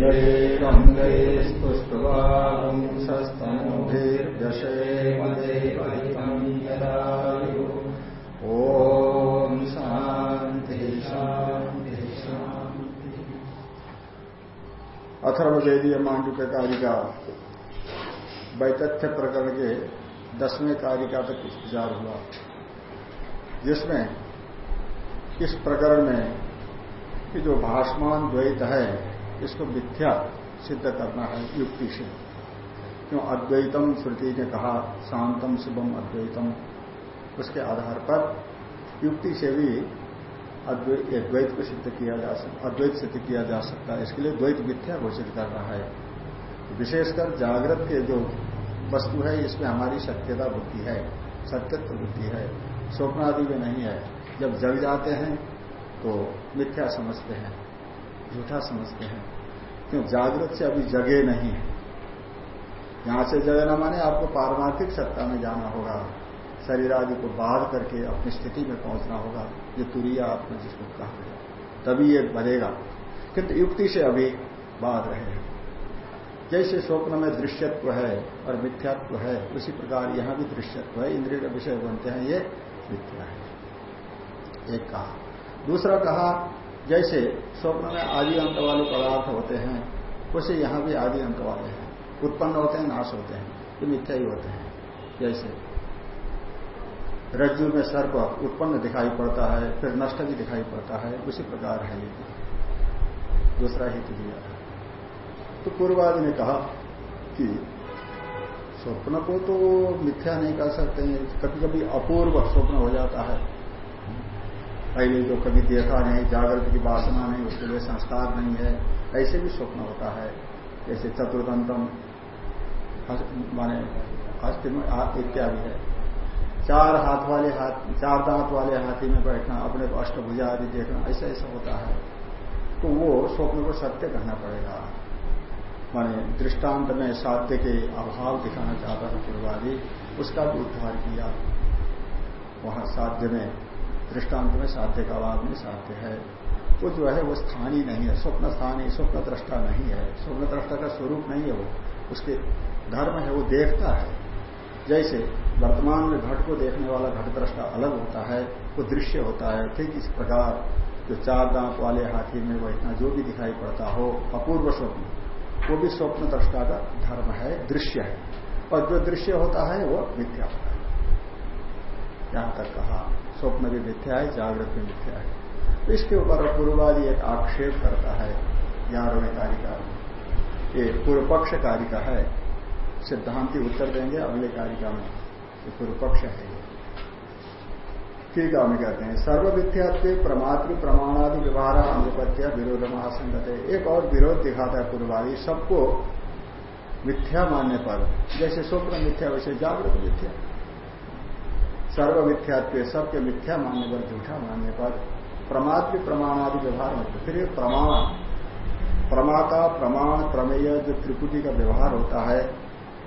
यैरङ्गैस्तुष्टवांसस्तनोभिर्दशेमदेवहितम् यदायु ॐ मांडुक्य कारिका वैतथ्य प्रकरण के दसवें कारिका तक विचार हुआ, जिसमें इस प्रकरण में कि जो भाषमान द्वैत है इसको मिथ्या सिद्ध करना है युक्ति से। क्यों? अद्वैतम श्रुति ने कहा, शांतम शुभम अद्वैतम। उसके आधार पर युक्ति से भी द्वैत को सिद्ध किया जा सकता अद्वैत सिद्ध किया जा सकता है। इसके लिए द्वैत मिथ्या घोषित करना है। विशेषकर जागृत के जो वस्तु है, इसमें हमारी सत्यता बुद्धि है, सत्यत्व बुद्धि है। स्वप्न आदि में नहीं है। जब जग जाते हैं तो मिथ्या समझते हैं। झूठा समझते हैं। क्यों? जागृत से अभी जगे नहीं है। यहाँ से जगना माने आपको पारमार्थिक सत्ता में जाना होगा। शरीर आदि को बाध करके अपनी स्थिति में पहुँचना होगा। ये तुरिया आत्मा जिसको कहा गया तभी ये बनेगा। किंतु युक्ति से अभी बाध रहे हैं। जैसे स्वप्न में दृश्यत्व है और मिथ्यात्व है, उसी प्रकार यहाँ भी दृश्यत्व है। इंद्रिय का विषय बनते हैं, ये मिथ्या है। एक कहा। दूसरा कहा जैसे स्वप्न में आदि अंत वाले पदार्थ होते हैं उसे यहाँ भी आदि अंत वाले हैं। उत्पन्न होते हैं, नाश होते हैं, ये मिथ्या ही होते हैं। जैसे रज्जु में सर्प उत्पन्न दिखाई पड़ता है, फिर नष्ट भी दिखाई पड़ता है, उसी प्रकार है ये। दूसरा हित दिया है तो पूर्वादि ने कहा कि स्वप्न को तो मिथ्या नहीं कर सकते हैं कभी कभी अपूर्व स्वप्न हो जाता है। पहले जो कभी देखा नहीं, जागृत की वासना नहीं, उसके लिए संस्कार नहीं है, ऐसे भी स्वप्न होता है। जैसे चतुर्दंतम माने इत्यादि है। चार हाथ वाले हाथ, चार दांत वाले हाथी में बैठना, अपने को अष्टभुजा आदि देखना, ऐसा ऐसा होता है। तो वो स्वप्न को सत्य कहना पड़ेगा। माने दृष्टांत में साध्य के अभाव दिखाना चाहता था पूर्वादि उसका भी उद्धार किया। वहाँ साध्य में दृष्टांत में साध्य का अभाव नहीं साध्य है। वो जो है, वो स्थानीय नहीं है स्वप्न स्थानीय स्वप्न दृष्टा नहीं है। स्वप्न दृष्टा का स्वरूप नहीं है वो। उसके धर्म है, वो देखता है। जैसे वर्तमान में घट को देखने वाला घट दृष्टा अलग होता है, वो दृश्य होता है। ठीक इस प्रकार, जो चार दांत वाले हाथी में वो इतना जो भी दिखाई पड़ता हो, अपूर्व स्वप्न, वो भी स्वप्न दृष्टा का धर्म है, दृश्य है। और जो दृश्य होता है, वो मिथ्या होता है। यहाँ तक कहा। स्वप्न भी मिथ्या है जागृत भी मिथ्या है तो इसके ऊपर पूर्वादि एक आक्षेप करता है, ग्यारहवें कारिका ये पूर्व पक्ष कारिका है, सिद्धांति उत्तर देंगे, अगले कारिका में ये पूर्व पक्ष है। ठीक में कहते हैं, सर्वविद्यात्व प्रमातृ प्रमाणादि व्यवहार, अनुपत्या विरोध महासंगत है एक और विरोध दिखाता है पूर्वादि, सबको मिथ्या मानने पर। जैसे स्वप्न मिथ्या, वैसे जागृत मिथ्या। सर्व मिथ्यात्व सबके मिथ्या मानने पर झूठा मानने पर प्रमात्र प्रमाणादि व्यवहार होते। फिर प्रमाण प्रमाता प्रमाण प्रमेय जो त्रिपुटी का व्यवहार होता है,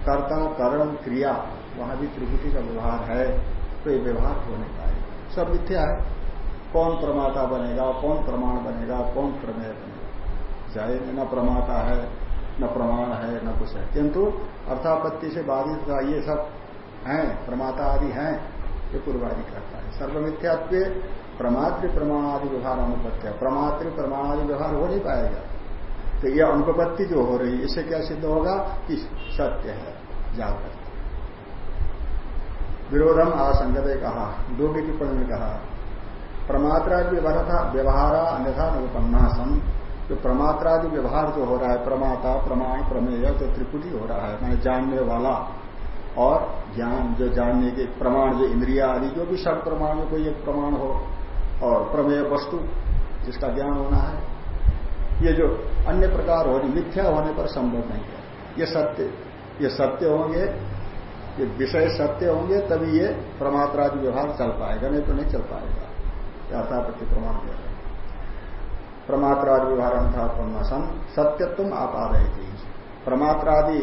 कर्ता, करण, क्रिया, वहाँ भी त्रिपुटी का व्यवहार है तो ये व्यवहार होने पाएगा सब मिथ्या है। कौन प्रमाता बनेगा, कौन प्रमाण बनेगा, कौन प्रमेय बनेगा? चाहे न प्रमाता है, न प्रमाण है, न कुछ है। किंतु अर्थापत्ति से बाधित ये सब हैं, प्रमाता आदि हैं ये पूर्वादि करता है। सर्वमिथ्यात्व प्रमात्र प्रमाणादि व्यवहार अनुपत्य प्रमात्र प्रमाणादि व्यवहार हो नहीं पाएगा। तो यह अनुपत्ति जो हो रही है इससे क्या सिद्ध होगा कि सत्य है, जागृत विरोधम आसंगत कहा की टिप्पणी में कहा, प्रमात्रादि व्यवहार अन्यथा अनुपन्नासम जो प्रमात्रादि व्यवहार जो हो रहा है, प्रमाता, प्रमाण, प्रमेय, जो त्रिपुटी हो रहा है, मैंने जानने वाला और ज्ञान, जो जानने के प्रमाण, जो इंद्रिया आदि, जो भी सब प्रमाण में कोई एक प्रमाण हो, और प्रमेय वस्तु, जिसका ज्ञान होना है, ये जो अन्य प्रकार हो मिथ्या होने पर संभव नहीं है। ये सत्य ये सत्य होंगे, ये विषय सत्य होंगे, तभी ये प्रमात्रादि व्यवहार चल पाएगा, नहीं तो नहीं चल पाएगा। यथापत्ति प्रमाण दे रहे प्रमात्रादि व्यवहार अर्थात्म सत्य तुम आप आ रहे थे प्रमात्रादि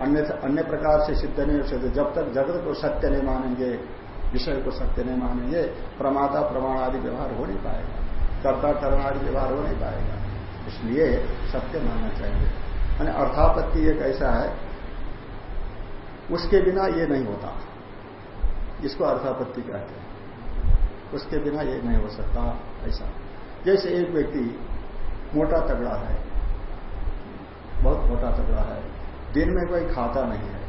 अन्य अन्य प्रकार से सिद्ध नहीं हो सकते। जब तक जगत को सत्य नहीं मानेंगे, विषय को सत्य नहीं मानेंगे, प्रमाता प्रमाण आदि व्यवहार हो नहीं पाएगा। कर्ता कर्म आदि व्यवहार हो नहीं पाएगा। इसलिए सत्य मानना चाहिए। यानी अर्थापत्ति एक ऐसा है, उसके बिना ये नहीं होता। इसको अर्थापत्ति कहते हैं। उसके बिना ये नहीं हो सकता, ऐसा। जैसे एक व्यक्ति मोटा तगड़ा है, बहुत मोटा तगड़ा है दिन में कोई खाता नहीं है।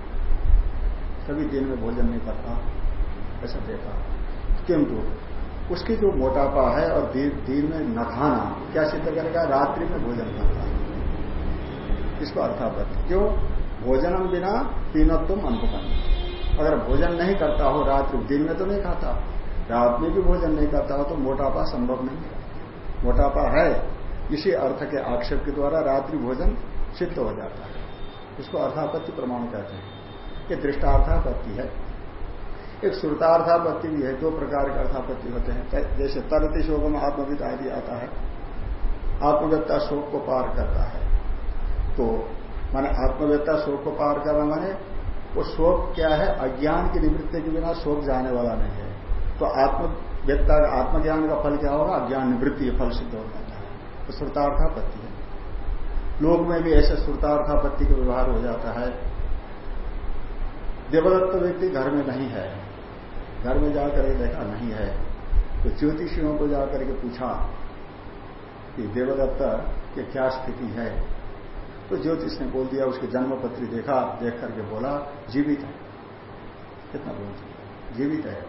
कभी दिन में भोजन नहीं करता, ऐसा देखा किंतु उसकी जो मोटापा है और दिन में न खाना क्या सिद्ध करेगा? रात्रि में भोजन करता इसको अर्थापत्ति क्यों? भोजनम बिना पीनत्व अनुपन्न अगर भोजन नहीं करता हो रात्रि, दिन में तो नहीं खाता। रात में भी भोजन नहीं करता हो तो मोटापा संभव नहीं है। मोटापा है, इसी अर्थ के आक्षेप के द्वारा रात्रि भोजन सिद्ध हो जाता है। इसको अर्थापत्ति प्रमाण कहते हैं। ये दृष्टार्थापत्ति है। एक श्रुतार्थापत्ति भी है, दो प्रकार के अर्थापत्ति होते हैं। जैसे तरती शोक में आत्मविद आदि आता है आत्मवेत्ता शोक को पार करता है। तो माने आत्मवेत्ता शोक को पार करना माने, वो शोक क्या है? अज्ञान की निवृत्ति के बिना शोक जाने वाला नहीं है। तो आत्मवेत्ता आत्मज्ञान का फल क्या होगा? अज्ञान निवृत्ति फल सिद्ध हो जाता है। तो श्रुतार्थापत्ति है। लोक में भी ऐसे श्रुतार्थापत्ति का व्यवहार हो जाता है। देवदत्त व्यक्ति घर में नहीं है। घर में जाकर के देखा नहीं है। तो ज्योतिषियों को जाकर के पूछा कि देवदत्त की क्या स्थिति है? तो ज्योतिष ने बोल दिया, उसकी जन्मपत्री देखा, देख करके बोला, जीवित है। कितना बोल जीवित है।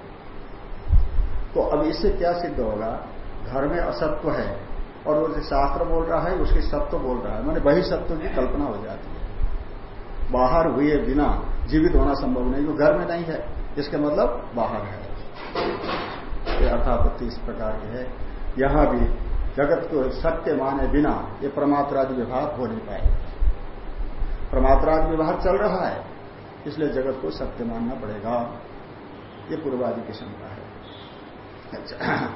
तो अब इससे क्या सिद्ध होगा? घर में असत्व है। और वो जो शास्त्र बोल रहा है, उसके सत्व बोल रहा है। मैंने वही सत्व की कल्पना हो जाती है। बाहर हुए बिना जीवित होना संभव नहीं, वो घर में नहीं है। इसके मतलब बाहर है। ये अर्थापत्ति इस प्रकार की है। यहाँ भी जगत को सत्य माने बिना ये प्रमात्रादि विभाग हो नहीं पाए। प्रमात्रादि विभाग चल रहा है, इसलिए जगत को सत्य मानना पड़ेगा। ये पूर्वादि की शंका है। अच्छा।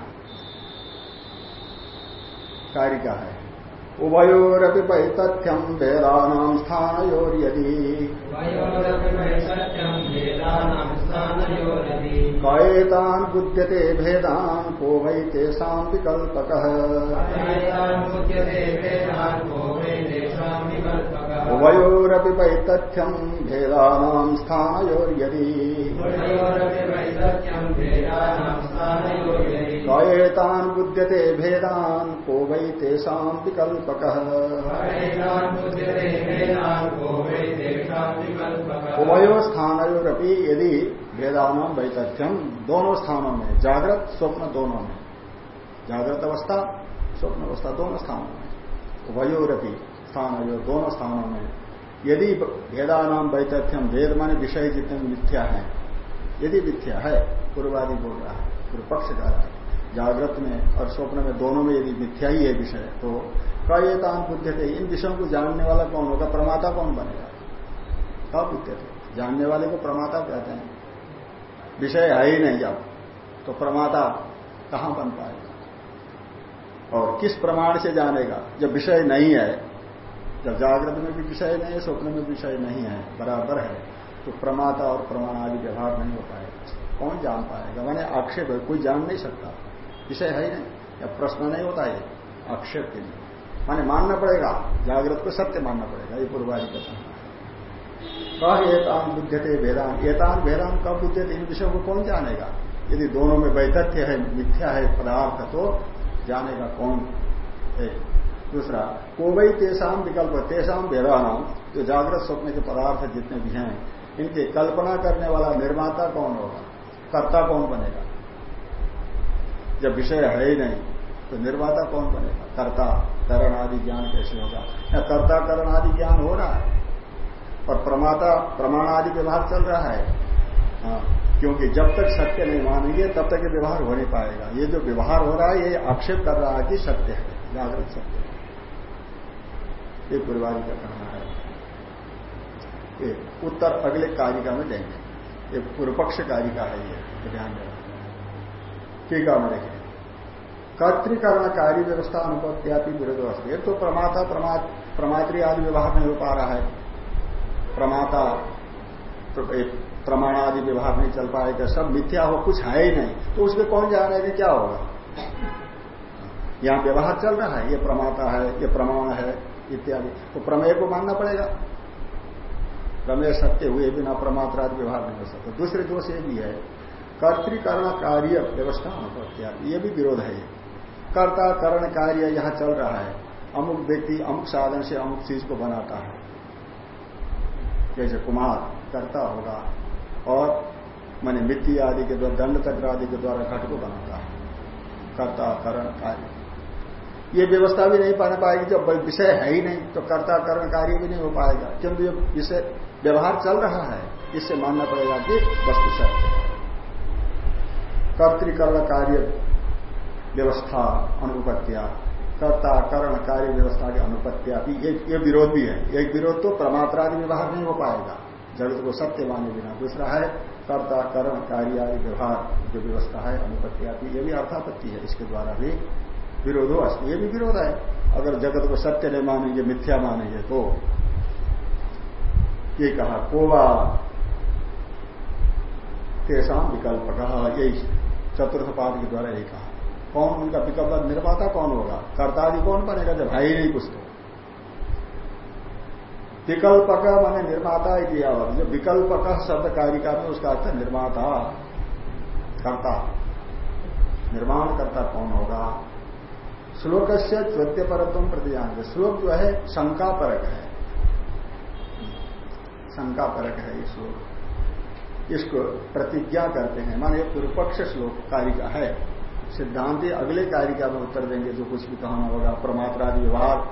कारिका है। उभयोरपि वैतथ्यम वेदानाम स्थानयोर्यदि कयेतान बुध्यते भेदान, को वै तेषा विकल्पक। उभयोरपि वैतथ्यम भेदानाम स्थानयोर्यदि कयेतान बुध्यते भेदान को वै तेषा विकल्पक। उभयो स्थानयोरपि यदि भेदान वैतथ्यम दोनों स्थानों में जागृत स्वप्न दोनों में जागृत अवस्था स्वप्न अवस्था दोनों स्थानों में उभयोरपि स्थान दोनों स्थानों में यदि भेदानाम वैतथ्यम वेद माने विषय जितने मिथ्या है। यदि मिथ्या है पूर्वादि बोल रहा है पूर्व पक्ष कह रहा है। जागृत में और स्वप्न में दोनों में यदि मिथ्या ही है विषय तो कयतान बुद्ध थे इन विषयों को जानने वाला कौन होगा? प्रमाता कौन बनेगा? कब बुद्ध थे जानने वाले को प्रमाता कहते हैं। विषय है ही नहीं जब तो प्रमाता कहाँ बन पाएगा? और किस प्रमाण से जानेगा? जब विषय नहीं है, जब जागृत में भी विषय नहीं है, स्वप्न में विषय नहीं है, बराबर है तो प्रमाता और प्रमाण आदि व्यवहार नहीं हो पाएगा। कौन जान पाएगा? मैंने आक्षेप है, कोई जान नहीं सकता। विषय है ही नहीं। या प्रश्न नहीं होता है आक्षेप के लिए। माने मानना पड़ेगा, जागृत को सत्य मानना पड़ेगा, ये पूर्वाजी का कहना है। कह एतान बुद्धते वेदान एतान वेदान कब बुद्धते इन विषयों को कौन जानेगा? यदि दोनों में वैतथ्य है, मिथ्या है, पदार्थ तो जानेगा कौन? एक दूसरा कोवई तेसाम विकल्प तेसाम वेदानाम जो जागृत स्वप्न के पदार्थ जितने भी हैं, इनकी कल्पना करने वाला निर्माता कौन होगा? कर्ता कौन बनेगा? जब विषय है ही नहीं तो निर्माता कौन बनेगा? कर्ता करण आदि ज्ञान कैसे होगा? या कर्ता करण आदि ज्ञान हो रहा है और प्रमाता प्रमाण आदि व्यवहार चल रहा है? हाँ, क्योंकि जब तक सत्य नहीं मानेंगे तब तक ये व्यवहार हो नहीं पाएगा। ये जो व्यवहार हो रहा है ये आक्षेप कर रहा है कि सत्य है जागृत सत्य है। ये पूर्वादि का कहना है। उत्तर अगले कारिका में देंगे। ये पूर्व पक्ष कारिका है ये ध्यान देना। टीका में देखें कर्तिकरण कार्य व्यवस्था अनुपत्यापि विरोध एक तो प्रमाता प्रमात्री आदि व्यवहार नहीं हो। पा रहा है प्रमाता प्रमाण आदि व्यवहार नहीं चल पाएगा। सब मिथ्या हो, कुछ है ही नहीं। तो उसमें कौन जाने कि क्या होगा? यहाँ व्यवहार चल रहा है। ये प्रमाता है, ये प्रमाण है, इत्यादि। तो प्रमेय को मानना पड़ेगा। प्रमेय सत्य हुए बिना प्रमात्रा व्यवहार नहीं हो सकता। दूसरे दोष ये भी है कर्तिकरण कार्य व्यवस्था अनुपत्या ये भी विरोध है। कर्ता करण कार्य यहाँ चल रहा है। अमुक व्यक्ति अमुक साधन से अमुक चीज़ को बनाता है। जैसे कुमार करता होगा और मैंने मिट्टी आदि के द्वारा, दंड चक्र आदि के द्वारा घट को बनाता है। कर्ता करण कार्य। ये व्यवस्था भी नहीं पाने पाएगी, जब विषय है ही नहीं तो कर्ता करण कार्य भी नहीं हो पाएगा। क्योंकि विषय, व्यवहार चल रहा है, इससे मानना पड़ेगा कि वस्तु सत्य है। कर्तिकरण कार्य व्यवस्था अनुपत्या। कर्ता करण कार्य व्यवस्था की अनुपत्या। भी एक ये विरोध भी है। एक विरोध तो प्रमात्रादि व्यवहार नहीं हो पाएगा। जगत को सत्य माने बिना। दूसरा है, कर्ता करण कार्य आदि व्यवहार जो व्यवस्था है, अनुपत्या। भी ये भी अर्थापत्ति है। इसके द्वारा भी विरोध हो ये भी विरोध है। अगर जगत को सत्य नहीं मानेंगे, मिथ्या मानेंगे तो ये कहा, कोवा तेसाम विकल्प कहा यही चतुर्थ पाद के द्वारा यही कहा। कौन उनका विकल्प निर्माता कौन होगा? कर्तादि कौन बनेगा जब भाई नहीं कुछ तो? विकल्प का माने निर्माता ही दिया जो विकल्प का शब्द कारिका में उसका अर्थ निर्माता, कर्ता। निर्माण करता कौन होगा? श्लोक से चौद्य परत्व प्रतिजान श्लोक जो है शंका परक है। शंका परक है ये श्लोक। इसको प्रतिज्ञा करते हैं। माने पूर्व पक्ष श्लोक कारिका है। सिद्धांति अगले कारिका में उत्तर देंगे, जो कुछ भी कहना होगा। प्रमात्रादि व्यवहार,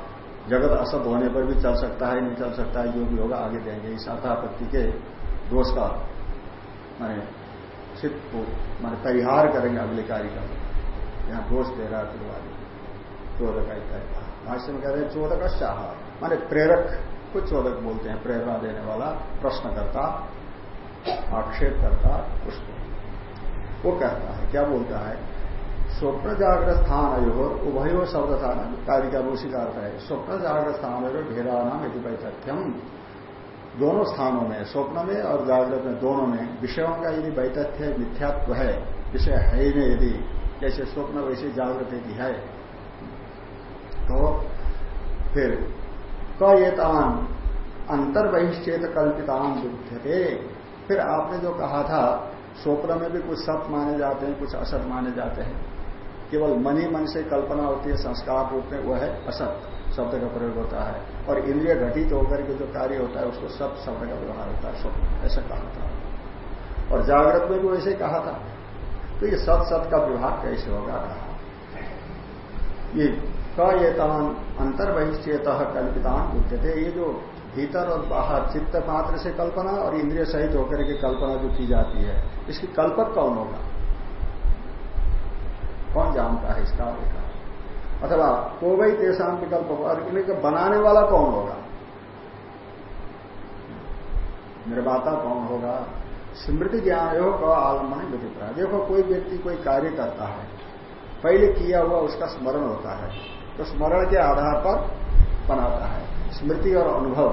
जगत असत होने पर भी चल सकता है, नहीं चल सकता है, जो भी होगा आगे देंगे। इस अर्थापत्ति के दोष का, माने सिद्ध को, माने परिहार करेंगे अगले कारिका में। यहाँ दोष दे रहा पूर्वादि चोदक कहा। भाष्य में कह रहे हैं, चोदक शाह माने प्रेरक, कुछ चोदक बोलते हैं, प्रेरणा देने वाला प्रश्न करता आक्षेप करता उसको। वो कहता है, क्या बोलता है? स्वप्न जागृत स्थान अयोर उभयो शब्द था कारिका उसी का अर्थ है स्वप्न जागृत स्थान अयोर नाम यदि वैतथ्यम। दोनों स्थानों में, स्वप्न में और जागृत में, दोनों में विषयों का यदि वैतथ्य, मिथ्यात्व है, विषय है ही नहीं यदि, जैसे स्वप्न वैसे जागृत यदि है तो फिर कयतान अंतर बहिश्चेत कल्पितान बुद्धते फिर आपने जो कहा था स्वप्न में भी कुछ सत माने जाते हैं, कुछ असत माने जाते हैं। केवल मनी मन से कल्पना होती है, संस्कार रूप में वह है असत, शब्द का प्रयोग होता है। और इंद्रिय घटित होकर के जो कार्य होता है, उसको सत शब्द का व्यवहार होता है, स्वप्न, ऐसा कहा था। और जागृत में भी वैसे कहा था। तो ये सत सत का विभाग कैसे होगा? कहा ये कयतान अंतर बहिश्चेत कल्पितान उठते ये जो भीतर और बाहर, चित्त मात्र से कल्पना और इंद्रिय सहित होकर के कल्पना जो की जाती है, इसकी कल्पक कौन होगा? कौन जानता है इसका देखा अथवा को वही तेसाम विकल्प और इन्हें बनाने वाला कौन होगा? निर्माता कौन होगा? स्मृति ज्ञान हो क आलंबन विधिप्राय देखो कोई व्यक्ति कोई कार्य करता है, पहले किया हुआ उसका स्मरण होता है तो स्मरण के आधार पर बनाता है। स्मृति और अनुभव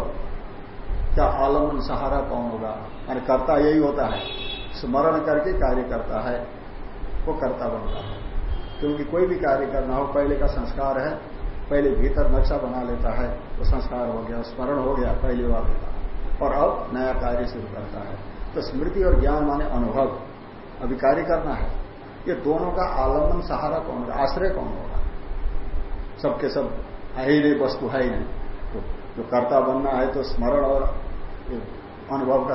क्या आलंबन सहारा कौन होगा? यानी कर्ता यही होता है। स्मरण करके कार्य करता है, वो कर्ता बनता है। क्योंकि कोई भी कार्य करना हो, पहले का संस्कार है, पहले भीतर नक्शा बना लेता है तो संस्कार हो गया, स्मरण हो गया, पहली बार होता और अब नया कार्य शुरू करता है। तो स्मृति और ज्ञान माने अनुभव। अभी कार्य करना है। ये दोनों का आलंबन सहारा कौन होगा? आश्रय कौन होगा? सबके सब है ही नहीं, वस्तु है ही नहीं। जो कर्ता बनना है तो स्मरण और अनुभव का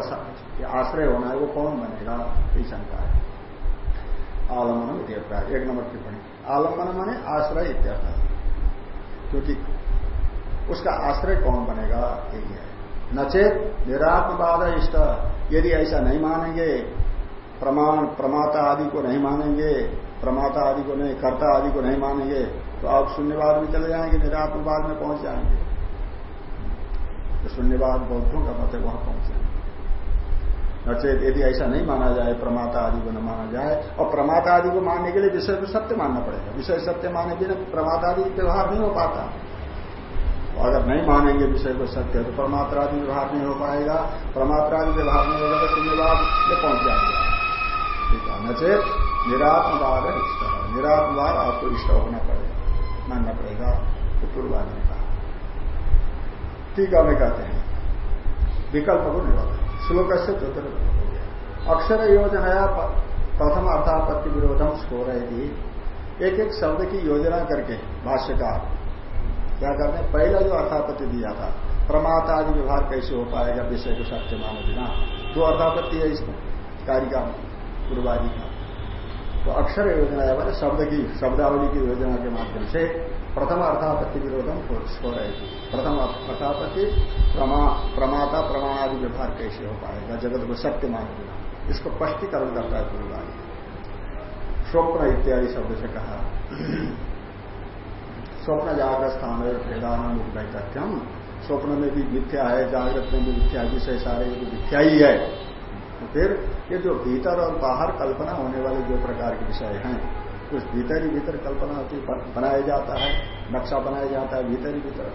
आश्रय होना है, वो कौन बनेगा? ये शंका है। आलंबन इत्यर्थ एक नंबर टिप्पणी। आलंबन माने आश्रय इत्यर्थ क्योंकि उसका आश्रय कौन बनेगा? यही है। नचेत निरात्मवाद इष्ट। यदि ऐसा नहीं मानेंगे, प्रमाण, प्रमाता आदि को नहीं मानेंगे, प्रमाता आदि को नहीं, कर्ता आदि को नहीं मानेंगे तो आप शून्यवाद में चले जाएँगे, निरात्मवाद में पहुँच जाएँगे। तो शून्यवाद बौद्धों का मत है, वहाँ पहुँचे नचेत, यदि ऐसा नहीं माना जाए, प्रमाता आदि को न माना जाए, और प्रमाता आदि को मानने के लिए विषय को सत्य मानना पड़ेगा। विषय सत्य के लिए प्रमाता आदि व्यवहार नहीं हो पाता। अगर नहीं मानेंगे विषय को सत्य तो परमात्रा आदि व्यवहार नहीं हो पाएगा। परमात्रा आदि व्यवहार नहीं होगा तो शून्यवाद में पहुँच जाएगा। नचेत, निरात्मवाद है, निरात्मवाद आपको इष्ट होना पड़ेगा, मानना पड़ेगा। तो पूर्वादि ने कहा टीका में कहते हैं। विकल्प को निरोध। श्लोक से चतुर्थ हो गया। अक्षर योजना प्रथम अर्थापत्ति विरोधम सो रहे थी एक एक शब्द की योजना करके भाष्यकार क्या करते हैं? पहला जो अर्थापत्ति दिया था प्रमाता आदि व्यवहार कैसे हो पाएगा? विषय को सत्य मानो बिना दो अर्थापत्ति है इसमें। कारिका पूर्वादि का तो अक्षर योजना है मैंने शब्द की शब्दावली की योजना के माध्यम से प्रथम अर्थापत्ति विरोधम हो। रहे थे प्रथम अर्थापत्ति प्रमा, प्रमाता प्रमाण आदि व्यवहार कैसे हो पाएगा? जगत को सत्य मान देना। इसको स्पष्टीकरण करता है पूर्वादि स्वप्न इत्यादि शब्द से कहा। स्वप्न जागृत स्थान भेदान तथ्यम स्वप्न में भी मिथ्या है जागृत में भी मिथ्या विषय सारे मिथ्या ही है। फिर ये जो भीतर और बाहर कल्पना होने वाले जो प्रकार के विषय हैं कुछ भीतर ही भीतर कल्पना होती बनाया जाता है, नक्शा बनाया जाता है भीतर ही भीतर।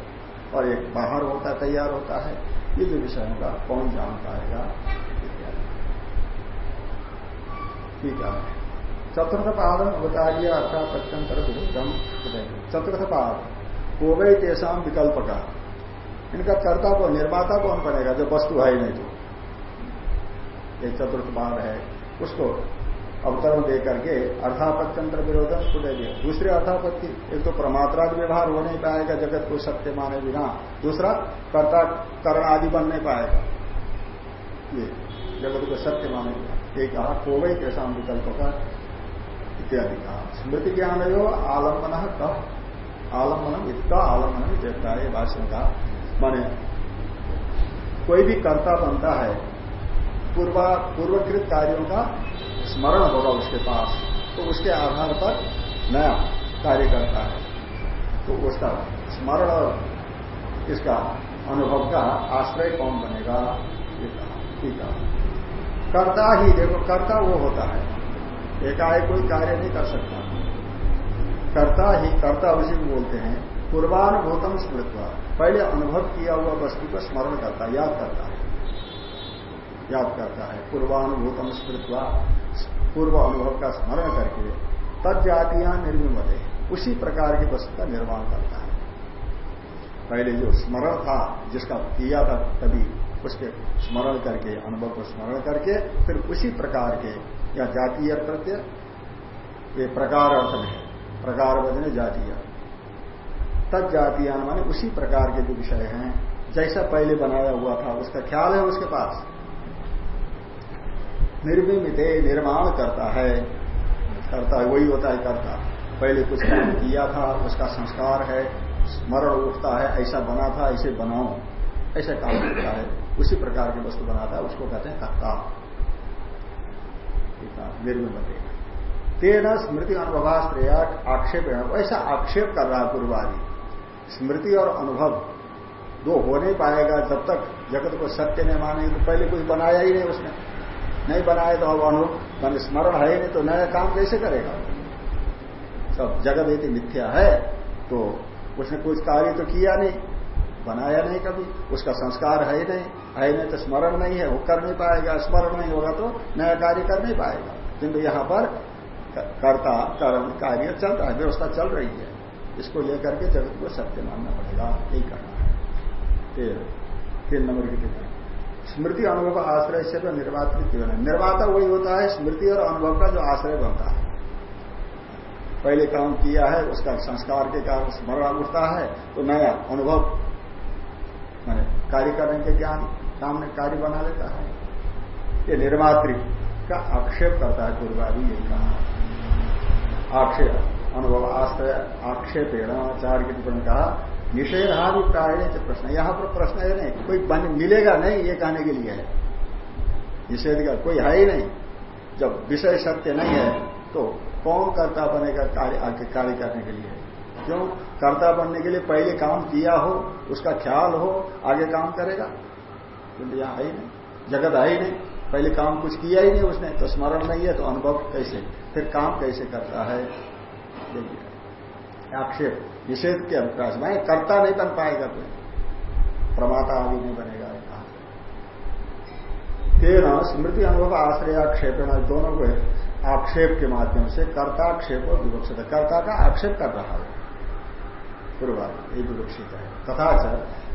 और एक बाहर होता है, तैयार होता है, ये जो विषय होगा कौन जान पाएगा? ठीक है। चतुर्थ पाद अवतारीय अर्थात प्रत्यंतर विरुद्धम चतुर्थ पाद कोवई तेसाम विकल्प का इनका कर्ता को निर्माता कौन बनेगा? जो वस्तु है ही नहीं तो। एक चतुर्थ भाग है, उसको अवतरण दे करके अर्थापत्यंत्र विरोध उसको दे दिया दूसरे अर्थापत्ति एक तो प्रमात्रा व्यवहार हो नहीं पाएगा, जगत को सत्य माने बिना। दूसरा, कर्ता करण आदि बन नहीं पाएगा। ये, जगत को सत्य माने बिना। ये कहा कोवई कैसा विकल्प का इत्यादि कहा। स्मृति ज्ञान हो आलंबन कह आलंबन इतना आलंबन देता है भाषण का माने, कोई भी कर्ता बनता है पूर्वा, पूर्वकृत कार्यों का स्मरण होगा उसके पास। तो उसके आधार पर नया कार्य करता है। तो उसका स्मरण और इसका अनुभव का आश्रय कौन बनेगा? ठीक है। कर्ता ही, देखो, कर्ता वो होता है। एकाएक कोई कार्य नहीं कर सकता। कर्ता ही, कर्ता उसी को बोलते हैं। पूर्वानुभूतम स्मृतवा। पहले अनुभव किया हुआ वस्तु को स्मरण करता याद करता है। याद करता है। पूर्वानुभूतम स्मृतवा पूर्व अनुभव का स्मरण करके तद जातियाँ निर्मिमते उसी प्रकार की वस्तु का निर्माण करता है। पहले जो स्मरण था, जिसका किया था तभी, उसके स्मरण करके, अनुभव को स्मरण करके, फिर उसी प्रकार के, या जातीय प्रत्यय, ये प्रकार अर्थ में प्रकार बदने जातीय तद जातीय माने उसी प्रकार के जो विषय हैं, जैसा पहले बनाया हुआ था, उसका ख्याल है उसके पास। निर्मित निर्माण करता है। करता है वही होता है करता। पहले कुछ काम किया था, उसका संस्कार है, स्मरण उठता है, ऐसा बना था, ऐसे बनाओ। ऐसा काम करता है। उसी प्रकार की वस्तु बनाता है, उसको कहते हैं कर्ता। निर्मित तेना स्मृति अनुभवाश्रय आक्षेप ऐसा आक्षेप कर रहा है पूर्वादि स्मृति और अनुभव दो हो नहीं पाएगा जब तक जगत को सत्य नहीं मानेंगे तो पहले कुछ बनाया ही नहीं उसने। नहीं बनाए तो अब अनु मान स्मरण है नहीं तो नया काम कैसे करेगा? सब जगत यदि मिथ्या है तो उसने कुछ कार्य तो किया नहीं, बनाया नहीं कभी, उसका संस्कार है नहीं है नहीं तो स्मरण नहीं है, वो कर नहीं पाएगा, स्मरण नहीं होगा तो नया कार्य कर नहीं पाएगा। किंतु यहाँ पर कर्ता, कर्म कार्य चल रहा है, व्यवस्था चल रही है, इसको लेकर के जगत को सत्य मानना पड़ेगा, यही करना है। तीन नंबर की टिप्पणी स्मृति अनुभव आश्रय से तो निर्वाचित निर्माता वही होता है, स्मृति और अनुभव का जो आश्रय बनता है। पहले काम किया है, उसका संस्कार के कारण स्मरण उठता है तो नया अनुभव, मैंने कार्य करने के ज्ञान काम सामने कार्य बना लेता है। ये निर्मात्री का आक्षेप करता है पूर्वादि यही कहा। आक्षेप, अनुभव, आश्रय, आक्षेपेण चार की कहा निषेधादि प्राय प्रश्न। यहाँ पर प्रश्न है नहीं, कोई बन मिलेगा नहीं ये कहने के लिए है। निषेध का कोई है ही नहीं। जब विषय सत्य नहीं है तो कौन कर्ता बनेगा कार्य कार्य करने के लिए? क्यों? कर्ता बनने के लिए पहले काम किया हो, उसका ख्याल हो, आगे काम करेगा। किंतु यहाँ है ही नहीं। जगत है ही नहीं। पहले काम कुछ किया ही नहीं उसने तो स्मरण नहीं है तो अनुभव कैसे? फिर काम कैसे करता है? आक्षेप, निषेध के अभिप्राय में कर्ता नहीं बन पाएगा कोई प्रमाता आदि नहीं बनेगा तेना स्मृति अनुभव, आश्रय, आक्षेप दोनों को आक्षेप के माध्यम से कर्ता कर्ताक्षेप और विवक्षित कर्ता का आक्षेप कर रहा है। पूर्वादि ये विवक्षित है। तथा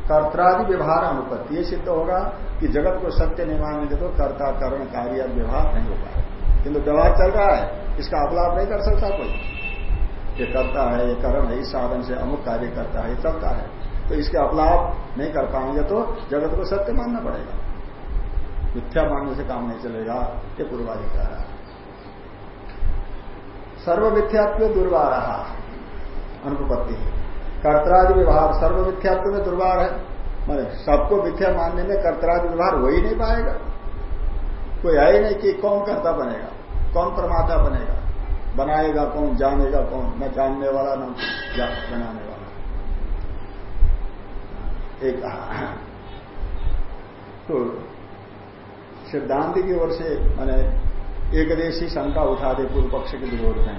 कर्तादि व्यवहार अनुपत्ति, ये सिद्ध होगा कि जगत को सत्य नहीं मानेंगे तो कर्ता करण कार्य व्यवहार नहीं हो पाएगा किंतु व्यवहार चल रहा है, इसका अपलाप नहीं कर सकता कोई। ये करता है, ये करण है, इस साधन से अमुक कार्य करता है चलता है। तो इसके अपलाप नहीं कर पाएँगे तो जगत को सत्य मानना पड़ेगा। मिथ्या मानने से काम नहीं चलेगा, ये पूर्वादि कह रहा है। सर्वमिथ्यात्व दुर्वार अनुपत्ति कर्तराज व्यवहार सर्व मिथ्यात्व में दुर्वार है। मैंने सबको मिथ्या मानने में कर्तराज व्यवहार हो ही नहीं पाएगा। कोई है ही नहीं कि कौन कर्ता बनेगा, कौन प्रमाता बनेगा। बनाएगा कौन, जानेगा कौन? न जानने वाला न बनाने वाला। एक तो सिद्धांत की ओर से मैंने एकदेशी शंका उठा दे पूर्व पक्ष के विरोध में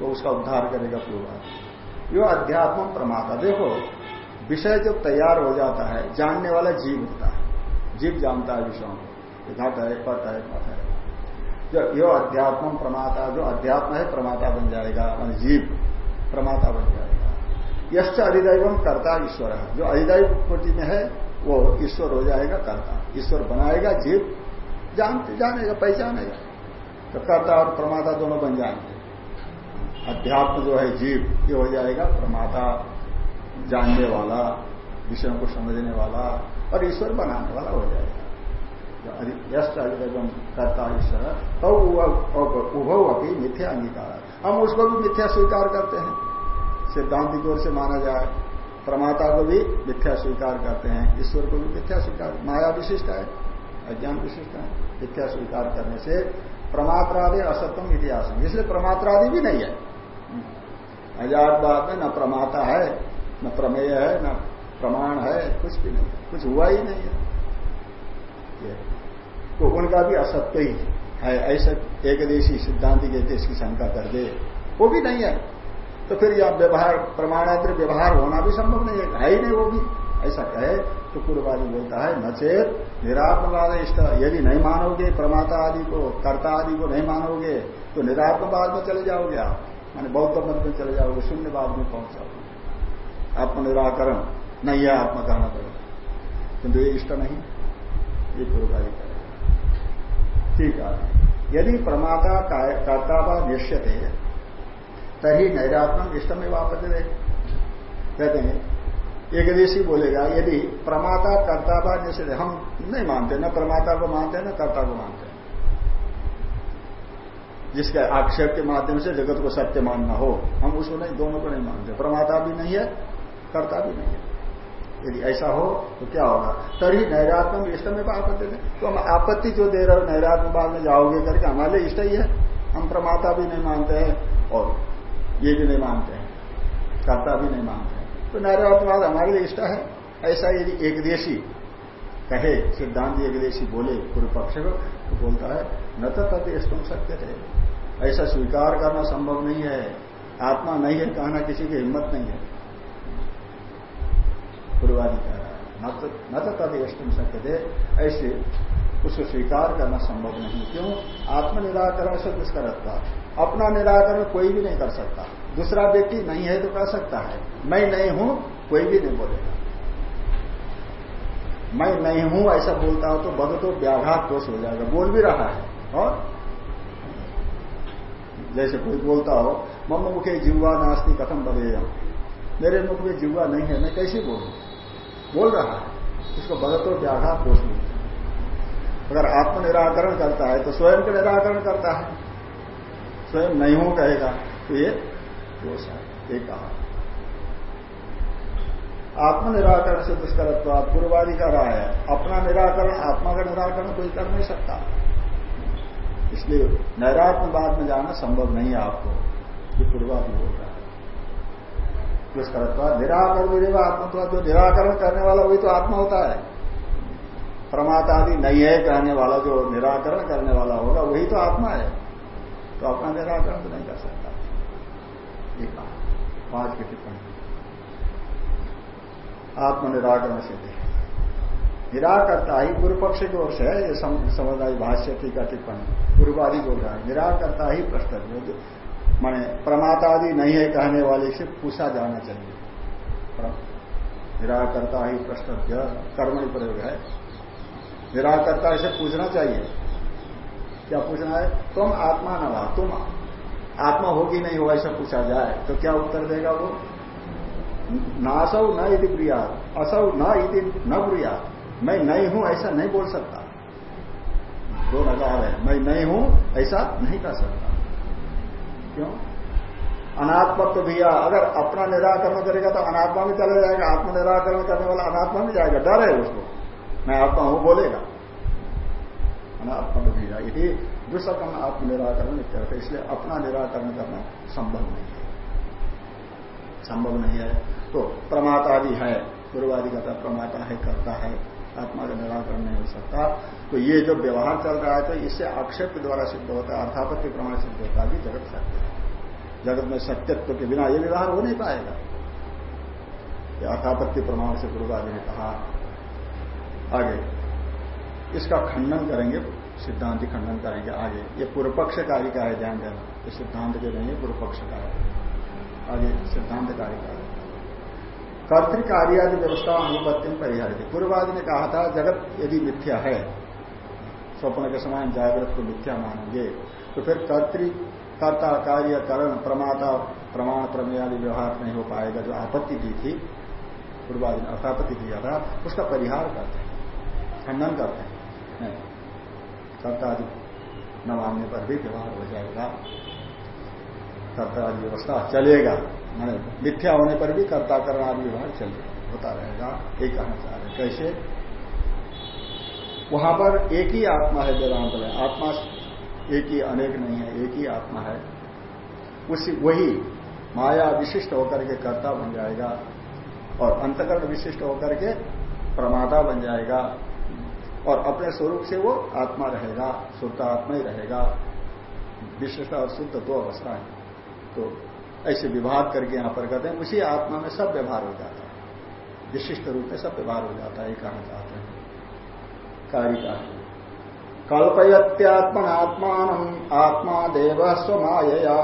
तो उसका उद्धार करेगा पूर्व यो अध्यात्म प्रमाता देखो, विषय जब तैयार हो जाता है, जानने वाला जीव होता है। जीव जानता है विषयों को। घट है पट है पट है। जो यो अध्यात्म प्रमाता, जो अध्यात्म है, प्रमाता बन जाएगा मान जीव प्रमाता बन जाएगा। यश्च अधिदैव कर्ता ईश्वर है। जो अधिदैव कोटि में है, वो ईश्वर हो जाएगा, कर्ता। ईश्वर बनाएगा, जीव जानते, जानेगा, पहचानेगा। तो कर्ता और प्रमाता दोनों बन जाएँगे। अध्यात्म जो है, जीव, ये हो जाएगा, प्रमाता जानने वाला, विषयों को समझने वाला और ईश्वर बनाने वाला हो जाएगा। यश एवं करता ईश्वर। तो उभव अभी मिथ्या अंगीकार। हम उसको भी मिथ्या स्वीकार करते हैं। सिद्धांत की ओर से माना जाए प्रमाता को भी मिथ्या स्वीकार करते हैं। ईश्वर को भी मिथ्या स्वीकार, माया विशिष्ट है, अज्ञान विशिष्ट है, मिथ्या स्वीकार करने से प्रमात्रादि असत्यम इतिहास इसलिए प्रमात्रादि भी नहीं है। बात में न प्रमाता है, न प्रमेय है, न प्रमाण है, कुछ भी नहीं। कुछ हुआ ही नहीं है। तो उनका भी असत्य ही है। ऐसा एकदेशी सिद्धांति के देश की शंका कर दे। वो भी नहीं है। तो फिर यह व्यवहार, प्रमाणात्र व्यवहार होना भी संभव नहीं है। है ही नहीं वो भी। ऐसा कहे तो पूर्वादि बोलता है नचेत निरात्मवाद इष्ट यदि नहीं मानोगे, प्रमाता आदि को, कर्ता आदि को नहीं मानोगे तो निरात्मवाद में चले जाओगे आप। माने बौद्ध मत में चले जाओगे शून्यवाद में पहुँच जाओगे। आत्मनिराकरण, नहीं है आत्मा कहना पड़ेगा किंतु ये इष्ट नहीं, ये करेगा ठीक है। यदि प्रमाता कर्ता व निश्चित है, तभी नैरात्म इष्ट में वापस कहते हैं, एक देशी बोलेगा, यदि प्रमाता कर्ता व निश्चित हम नहीं मानते, न प्रमाता को मानते, न कर्ता को मानते। जिसके आक्षेप के माध्यम से जगत को सत्य मानना हो, हम उसको नहीं, दोनों को नहीं मानते। प्रमाता भी नहीं है कर्ता भी नहीं है। यदि ऐसा हो तो क्या होगा? तभी नैरात्म इष्ट में आपत्ति तो हम आपत्ति जो दे रहे हो नैरात्मवाद में जाओगे करके हमारे लिए इष्ट ही है। हम प्रमाता भी नहीं मानते हैं और ये भी नहीं मानते हैं। कर्ता भी नहीं मानते हैं। तो नैरात्मवाद हमारे लिए इष्ट है। ऐसा यदि एक देशी कहे, सिद्धांत एक देशी बोले पूर्व पक्ष को तो बोलता है, न तो तब इष्टम सत्य थे ऐसा स्वीकार करना संभव नहीं है। आत्मा नहीं है, कहना किसी की हिम्मत नहीं है। पूर्वादि कह रहा है न तो तद यष्टुम सकते थे ऐसे उसको स्वीकार करना संभव नहीं। क्यों? आत्म निराकरण से दुष्करता अपना निराकरण कोई भी नहीं कर सकता। दूसरा व्यक्ति नहीं है तो कर सकता है। मैं नहीं हूँ, कोई भी नहीं बोलेगा। मैं नहीं हूँ, ऐसा बोलता हूँ तो बद तो व्याघात दोष हो जाएगा। बोल भी रहा है, और? जैसे कोई बोलता हो, मम मुखे जिवा नास्ती कथम बदेगा मेरे मुख में जिवा नहीं है, मैं कैसे बोलू? बोल रहा है। इसको बदतो व्याघात दोष अगर आत्म निराकरण करता है तो स्वयं का निराकरण करता है। स्वयं नहीं हो कहेगा तो ये दोष है। ये कहा। आत्म निराकरण से दुष्करत्व पूर्वादि का रहा है। अपना निराकरण, आत्मा का निराकरण कोई कर नहीं सकता। इसलिए नैरात्मवाद में जाना संभव नहीं है आपको। ये पूर्वादि बोल रहा दुष्करत्व निराकरण विरेवा आत्मत्व जो निराकरण करने वाला, वही तो आत्मा होता है। प्रमाता आदि नहीं है कहने वाला, जो निराकरण करने वाला होगा, वही तो आत्मा है। तो अपना निराकरण तो नहीं कर सकता। पाँच की टिप्पणी। आत्म निराकरण से देखें। निराकर्ता ही पूर्व पक्ष की ओर से है, ये समझदारी भाष्य टीका टिप्पणी। पूर्वादि बोल रहा है, निराकर्ता ही प्रश्न माने प्रमाता आदि नहीं है कहने वाले से पूछा जाना चाहिए। निराकर्ता ही प्रश्न कर्मणि प्रयोग है। निराकर्ता इसे पूछना चाहिए। क्या पूछना है? तुम आत्मा न वा तुम आत्मा होगी नहीं हो ऐसा पूछा जाए तो क्या उत्तर देगा वो? नासौ न यदि प्रिया असौ न यदि न प्रिया मैं नहीं हूँ ऐसा नहीं बोल सकता। दो नकार है। मैं नहीं हूँ ऐसा नहीं कर सकता। क्यों? अनात्मत्व भी अगर अपना निराकरण करेगा तो अनात्मा में चला जाएगा आत्म निराकरण करने वाला अनात्मा में जाएगा। डर है उसको। मैं आत्मा हूँ बोलेगा। अनात्मा भी यदि दुष्कर्म आत्म निराकरण करते, इसलिए अपना निराकरण करना संभव नहीं है। संभव नहीं है। तो प्रमाता भी है पूर्वादि का प्रमाता है, करता है। आत्मा का निराकरण नहीं हो सकता। तो ये जो व्यवहार चल रहा है तो इससे आक्षेप के द्वारा सिद्ध होता है, अर्थापत्ति प्रमाण सिद्ध होता है जगत सत्य है। जगत में सत्यत्व के बिना ये व्यवहार हो नहीं पाएगा। अर्थापत्ति प्रमाण से पूर्वादि ने कहा। आगे, इसका खंडन करेंगे, सिद्धांत खंडन करेंगे आगे। ये पूर्व पक्ष कार्य का है ध्यान देना, ये सिद्धांत के नहीं पूर्व का है। आगे सिद्धांत कार्य कर्तिकार्यादि व्यवस्था अनुपत्ति में परिहार पूर्वादि ने कहा था, जगत यदि मिथ्या है, स्वप्न के समान जागृत को मिथ्या मानेंगे तो फिर कर्तिक कर्ता कार्य करण, प्रमाता, प्रमाण प्रमेयादि व्यवहार नहीं हो पाएगा, जो आपत्ति दी थी, पूर्वादि ने अर्थापत्ति दिया था, उसका परिहार करते हैं, खंडन करते हैं। कर्ता आदि न मानने पर भी व्यवहार हो जाएगा कर्ता आदि व्यवस्था चलेगा। मैंने मिथ्या होने पर भी कर्ता आदि व्यवहार चलेगा होता रहेगा, एक कहना चाह रहे कैसे? वहाँ पर एक ही आत्मा है वेदांत में, आत्मा एक ही, अनेक नहीं है, एक ही आत्मा है। उसी, वही माया विशिष्ट होकर के कर्ता बन जाएगा और अंतकरण विशिष्ट होकर के प्रमादा बन जाएगा और अपने स्वरूप से वो आत्मा रहेगा शुद्ध आत्मा ही रहेगा। विशिष्ट और शुद्ध दो अवस्था है तो ऐसे विभाग करके यहाँ पर कहते हैं, उसी आत्मा में सब व्यवहार हो जाता है। विशिष्ट रूप में सब व्यवहार हो जाता है ये कहना चाहते हैं। कार्य का कल्पयत्यात्मनात्मान आत्मा देव स्वमायया।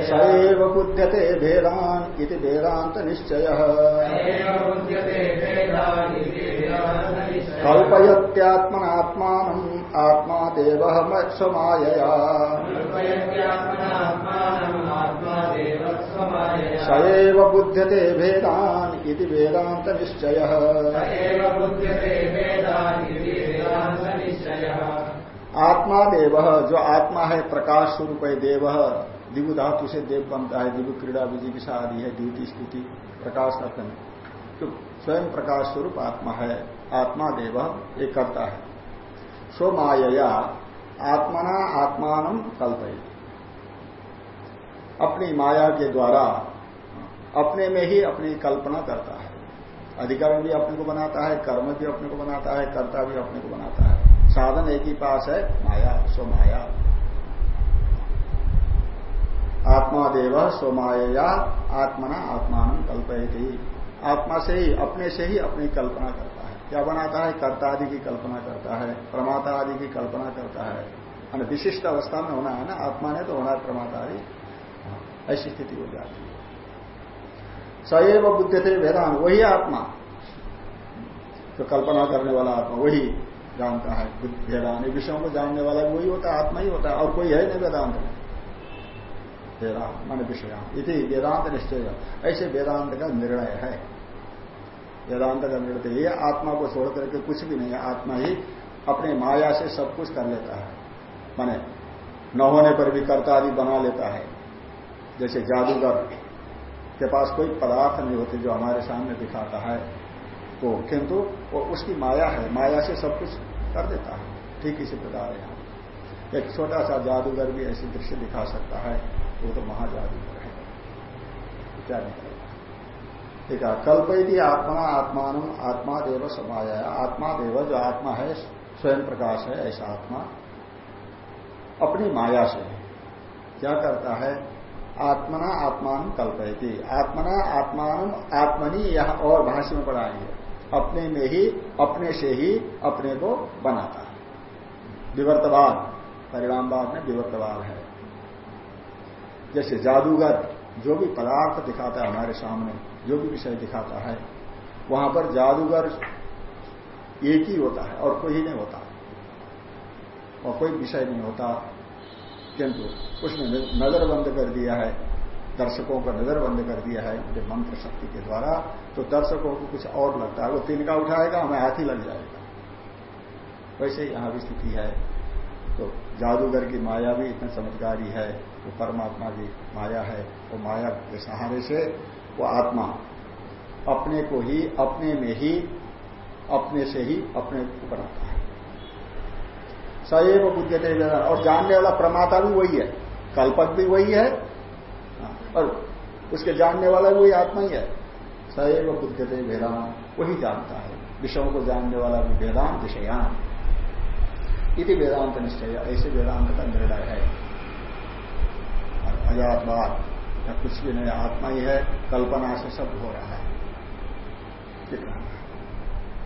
सैव बुध्यते भेदान इति वेदांत निश्चय। कल्पयत्यात्मनात्मान आत्मा देव स्वमायया सएव बुध्यते भेदान इति वेदांत निश्चय आत्मा देव, जो आत्मा है, प्रकाश स्वरूप है देव। दिवु धातु से देव बनता है दिवु क्रीड़ा विजिकिषा आदि है द्वितीय स्तुति, प्रकाश करते तो स्वयं प्रकाश स्वरूप आत्मा है। आत्मा देव, एक करता है। स्व माया आत्मना आत्मान कल्पय अपनी माया के द्वारा अपने में ही अपनी कल्पना करता है। अधिकरण भी अपने को बनाता है, कर्म भी अपने को बनाता है, कर्ता भी अपने को बनाता है। साधन एक ही पास है, माया, स्वमाया। आत्मा देव स्वमाया आत्मना आत्मान कल्पयती। आत्मा से ही, अपने से ही अपनी कल्पना करता क्या बनाता है? कर्ता आदि की कल्पना करता है, प्रमाता आदि की कल्पना करता है। विशिष्ट अवस्था में होना है ना, आत्मा ने तो होना है प्रमाता आदि। ऐसी स्थिति हो जाती है। सएव बुद्ध थे वेदान, वही आत्मा। जो कल्पना करने वाला आत्मा, वही जानता है। वेदांत विषयों को जानने वाला वही होता है, आत्मा ही होता है, और कोई है नहीं वेदांत में। वेदांत, मान विषय। वेदांत निश्चय। ऐसे वेदांत का निर्णय है। वेदांत का निर्णय ये आत्मा को छोड़ करके कुछ भी नहीं है, आत्मा ही अपने माया से सब कुछ कर लेता है। माने न होने पर भी कर्ता आदि बना लेता है। जैसे जादूगर के पास कोई पदार्थ नहीं होते जो हमारे सामने दिखाता है तो किंतु वो उसकी माया है, माया से सब कुछ कर देता है। ठीक इसी प्रकार है एक छोटा सा जादूगर भी ऐसी दृश्य दिखा सकता है, वो तो महाजादूगर है। क्या नहीं ठीक है। कल्पयती आत्मा, आत्मान, आत्मा देव समाया आत्मा देव, जो आत्मा है, स्वयं प्रकाश है, ऐसा आत्मा अपनी माया से क्या करता है? आत्मना आत्मान कल्पयती। आत्मना आत्मान, आत्मनी यह और भाष्य में पढ़ाएँगे अपने में ही, अपने से ही, अपने को बनाता है। विवर्तवाद, परिणामवाद में विवर्तवाद है। जैसे जादूगर जो भी पदार्थ दिखाता है हमारे सामने, जो भी विषय दिखाता है, वहाँ पर जादूगर एक ही होता है और कोई नहीं होता। और कोई विषय नहीं होता, किंतु उसने नज़र बंद कर दिया है, दर्शकों का नज़र बंद कर दिया है उनके मंत्र शक्ति के द्वारा तो दर्शकों को कुछ और लगता है, वो तिनका उठाएगा, हमें हाथी लग जाएगा। वैसे यहाँ भी स्थिति है तो जादूगर की माया भी इतने समझदारी है वो परमात्मा की माया है, वो माया के सहारे से वो आत्मा अपने को ही, अपने में ही, अपने से ही अपने को बनाता है। सएव बुद्धते और जानने वाला प्रमाता भी वही है। कल्पक भी वही है। और उसके जानने वाला भी वही आत्मा ही है। सएव बुद्धते वेदान वही जानता है। विषयों को जानने वाला भी वेदांत विषयान। इति वेदांत निश्चय। ऐसे वेदांत का निर्णय है। अजातवाद। या कुछ भी नहीं, आत्मा ही है, कल्पना से सब हो रहा है।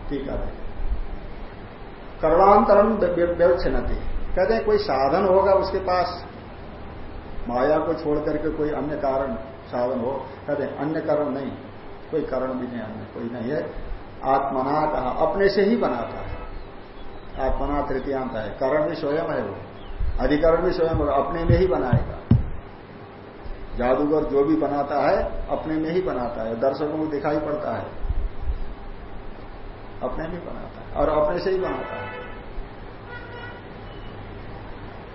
ठीक है। कर्णांतरम व्यवच्छनती कहते हैं कोई साधन होगा उसके पास, माया को छोड़ करके कोई अन्य कारण, साधन हो, कहते अन्य कारण नहीं, कोई कारण भी नहीं अन्य, कोई नहीं है। आत्मना कहा, अपने से ही बनाता है। आत्मना तृतीयांत है। कारण भी स्वयं है वो। अधिकरण भी स्वयं अपने में ही बनाएगा। जादूगर जो भी बनाता है, अपने में ही बनाता है। दर्शकों को दिखाई पड़ता है। अपने में बनाता है और अपने से ही बनाता है।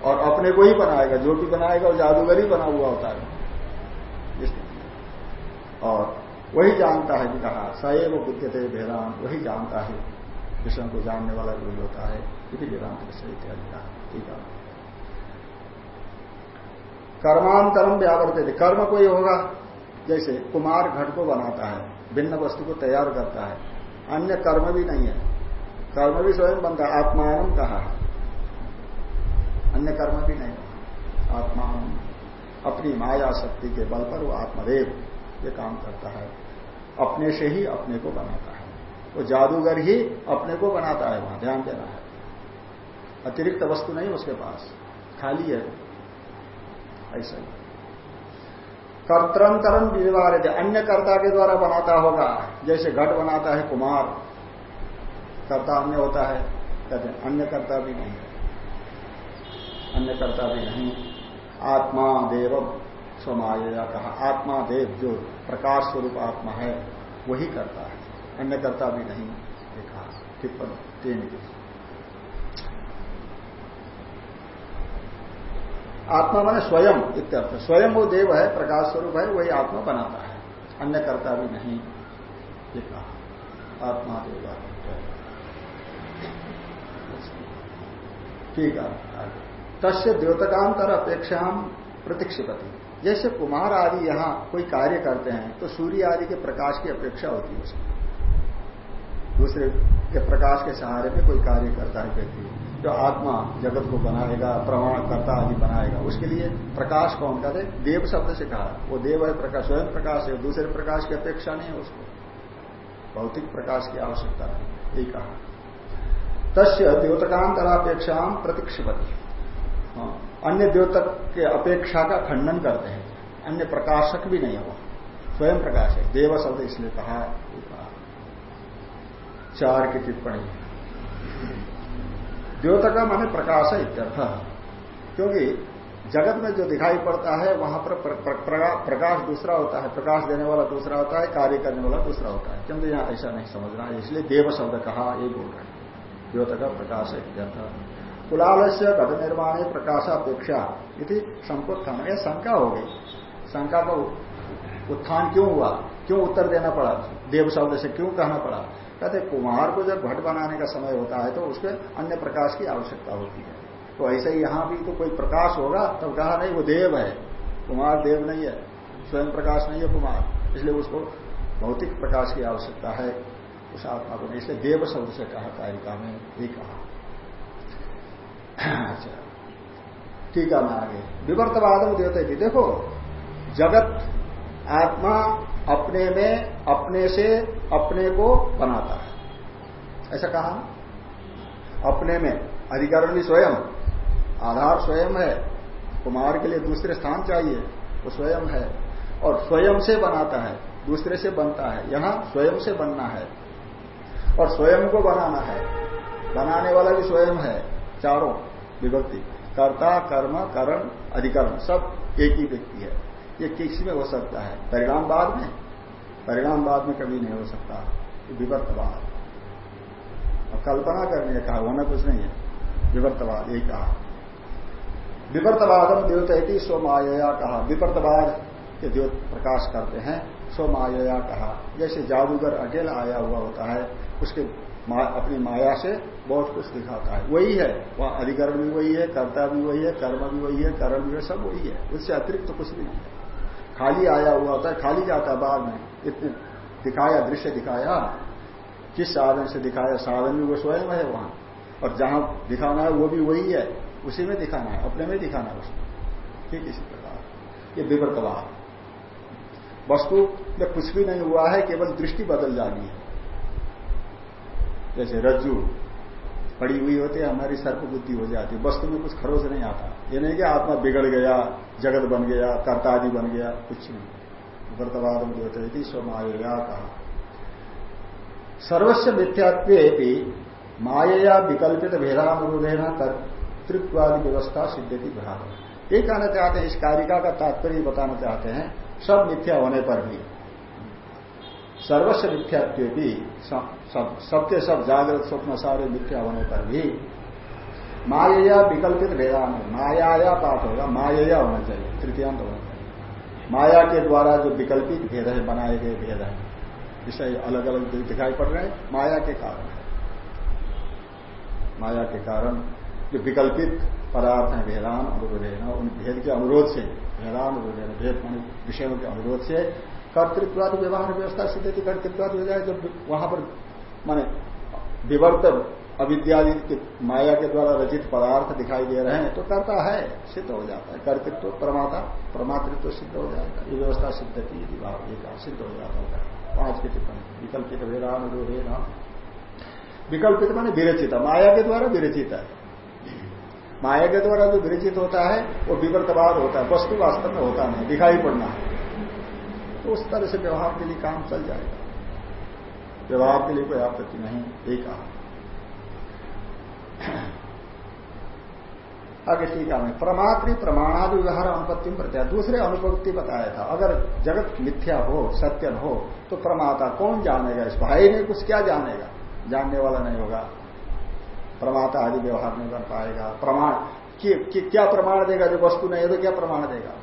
और अपने को ही बनाएगा। जो भी बनाएगा, वो जादूगर ही बना हुआ होता है। और वही जानता है कि कहा सएव बुद्ध थे वेदांत वही जानता है। विषयों को जानने वाला वही होता है। यदि वेदांत विषय इत्यादि कहा ठीक है कर्मांतरम व्यावर्तित। कर्म कोई होगा? जैसे कुमार घट को बनाता है, भिन्न वस्तु को तैयार करता है, अन्य कर्म भी नहीं है। कर्म भी स्वयं बनता है आत्मान कहा? अन्य कर्म भी नहीं आत्मान अपनी माया शक्ति के बल पर वो आत्मदेव ये काम करता है। अपने से ही अपने को बनाता है। वो जादूगर ही अपने को बनाता है, वहाँ ध्यान देना है। अतिरिक्त वस्तु नहीं उसके पास। खाली है। ऐसा ही। कर्तरंतरम विवाह अन्य कर्ता के द्वारा बनाता होगा। जैसे घट बनाता है कुमार, कर्ता अन्य होता है, कहते अन्य कर्ता भी नहीं। है अन्य कर्ता भी नहीं। आत्मा देव स्वमाया कहा। आत्मा देव जो प्रकाश स्वरूप आत्मा है, वही करता है। अन्य कर्ता भी नहीं। देखा टिप्पण तीन की आत्मा माने स्वयं इत्यर्थ। स्वयं वो देव है, प्रकाश स्वरूप है, वही आत्मा बनाता है। अन्य कर्ता भी नहीं, ये कहा। आत्मा देव ठीक है तस्य द्योतकांतर अपेक्षा हम प्रतीक्षिपति। जैसे कुमार आदि यहाँ कोई कार्य करते हैं तो सूर्य आदि के प्रकाश की अपेक्षा होती है उसमें दूसरे के प्रकाश के सहारे में कोई कार्य करता है व्यक्ति। जो आत्मा जगत को बनाएगा प्रमाण करता आदि बनाएगा उसके लिए प्रकाश कौन कहते देव शब्द से कहा। वो देव है प्रकाश स्वयं प्रकाश है दूसरे प्रकाश की अपेक्षा नहीं है उसको। भौतिक प्रकाश की आवश्यकता नहीं यही कहा। तस्य द्योतकांतरापेक्षा प्रतीक्षपति। हाँ, अन्य द्योतक के अपेक्षा का खंडन करते हैं। अन्य प्रकाशक भी नहीं है वो। स्वयं प्रकाश है। देव शब्द इसलिए कहा। चार की टिप्पणी। द्योतक माने प्रकाश है इत्यर्थ। क्योंकि जगत में जो दिखाई पड़ता है, वहाँ पर प्रकाश दूसरा होता है, प्रकाश देने वाला दूसरा होता है, कार्य करने वाला दूसरा होता है। क्योंकि यहाँ ऐसा नहीं समझना है, इसलिए देव शब्द कहा, ये बोल रहे हैं। द्योतक प्रकाश है इत्यर्थ। कुलाल से घट निर्माण प्रकाशापेक्षा यदि संकोत्थान यह शंका हो गई। शंका का उत्थान क्यों हुआ? क्यों उत्तर देना पड़ा? देव शब्द से क्यों कहना पड़ा? कहते कुमार को जब घट बनाने का समय होता है तो उसके अन्य प्रकाश की आवश्यकता होती है। तो ऐसे ही यहाँ भी तो कोई प्रकाश होगा, तब कहा, नहीं, वो देव है। कुमार देव नहीं है, स्वयं प्रकाश नहीं है कुमार इसलिए उसको भौतिक प्रकाश की आवश्यकता है। उस आत्मा को इसलिए देव शब्द से कहा, कारिका में ये कहा। अच्छा ठीक है मैं आगे। विवर्तवाद देवते भी। देखो, जगत, आत्मा अपने में, अपने से, अपने को बनाता है। ऐसा कहा? अपने में। अधिकरण स्वयं। आधार स्वयं है। कुमार के लिए दूसरे स्थान चाहिए, वो स्वयं है। और स्वयं से बनाता है, दूसरे से बनता है। यहाँ स्वयं से बनना है। और स्वयं को बनाना है। बनाने वाला भी स्वयं है। चारों। विभक्ति। कर्ता, कर्म, करण, अधिकरण। सब एक ही व्यक्ति है। ये किसी में हो सकता है? परिणाम बाद में? परिणाम बाद में कभी नहीं हो सकता। विवर्तवाद। और कल्पना करने कहा होना कुछ नहीं है। विवर्तवाद यही कहा। विवर्तवादम स्व माया कहा। विवर्तवाद के द्योत प्रकाश करते हैं स्व माया कहा। जैसे जादूगर अकेला आया हुआ होता है उसके मा, अपनी माया से बहुत कुछ दिखाता है। वही है। वह अधिकरण भी वही है कर्ता भी वही है कर्म भी वही है कर्म भी सब वही है। उससे अतिरिक्त तो कुछ भी नहीं है। खाली आया हुआ होता है, खाली जाता है बाद में इतने दिखाया, दृश्य दिखाया। किस साधन से दिखाया? साधन भी वो स्वयं है वहाँ। और जहाँ दिखाना है, वो भी वही है। उसी में दिखाना है, अपने में दिखाना है उसको। ठीक इसी प्रकार। ये विवर्तवाद वस्तु में कुछ भी नहीं हुआ है, केवल दृष्टि बदल जानी है। जैसे रज्जु पड़ी हुई होती है, हमारी सर्प बुद्धि हो जाती है। वस्तु में कुछ खरोच नहीं आता। ये नहीं कि आत्मा बिगड़ गया, जगत बन गया कर्ता आदि बन गया, कुछ नहीं। वर्तवाद में होते थी स्वमाया कहा। सर्वस्व मिथ्यात्व भी माया विकल्पित भेदानुरोधेन कर्तृत्वादि व्यवस्था सिद्धति भाव ये कहना चाहते हैं, इस कारिका का तात्पर्य बताना चाहते हैं, सब मिथ्या होने पर भी। सर्वस्व मिथ्यात्व भी सबके सब जागृत स्वप्न सारे मिथ्या होने पर भी माया विकल्पित भेदान माया पाठ होगा माया होना चाहिए, तृतीयांत होना चाहिए। माया के द्वारा जो विकल्पित भेद है, बनाए गए भेद है विषय अलग अलग दिखाई पड़ रहे हैं, माया के कारण माया के कारण जो विकल्पित पदार्थ है भेदान अनुरोध उन भेद के अनुरोध से भेदान अनुरोध भेद विषयों के अनुरोध से, कर्तृत्वाद व्यवहार व्यवस्था सिद्धि कर्तृत्वाद हो जाए जब वहाँ पर माने विवर्त अविद्यादि माया के द्वारा रचित पदार्थ दिखाई दे रहे हैं तो करता है, सिद्ध हो जाता है। कर्तृत्व तो प्रमाता प्रमातृत्व सिद्ध हो जाएगा। ये व्यवस्था सिद्ध की यदि भाव एक सिद्ध हो जाता होगा पाँच की टिप्पणी विकल्पित वेदान ना विकल्पित माने विरचित, माया के द्वारा विरचित है। माया के द्वारा जो विरचित होता है, वो विवर्तवाद होता है, वस्तु वास्तव में होता नहीं, दिखाई पड़ना है। तो उस तरह से व्यवहार के लिए काम चल जाएगा। व्यवहार के लिए कोई आपत्ति नहीं एक कहा। आगे ठीक है प्रमात्र प्रमाणादि व्यवहार अनुपत्ति में प्रत्या दूसरे अनुपत्ति बताया था अगर जगत मिथ्या हो सत्य हो तो प्रमाता कौन जानेगा? इस भाई ने कुछ क्या जानेगा? जानने वाला नहीं होगा। प्रमाता आदि व्यवहार नहीं कर पाएगा। प्रमाण कि, क्या प्रमाण देगा? जो वस्तु नहीं है तो क्या प्रमाण देगा?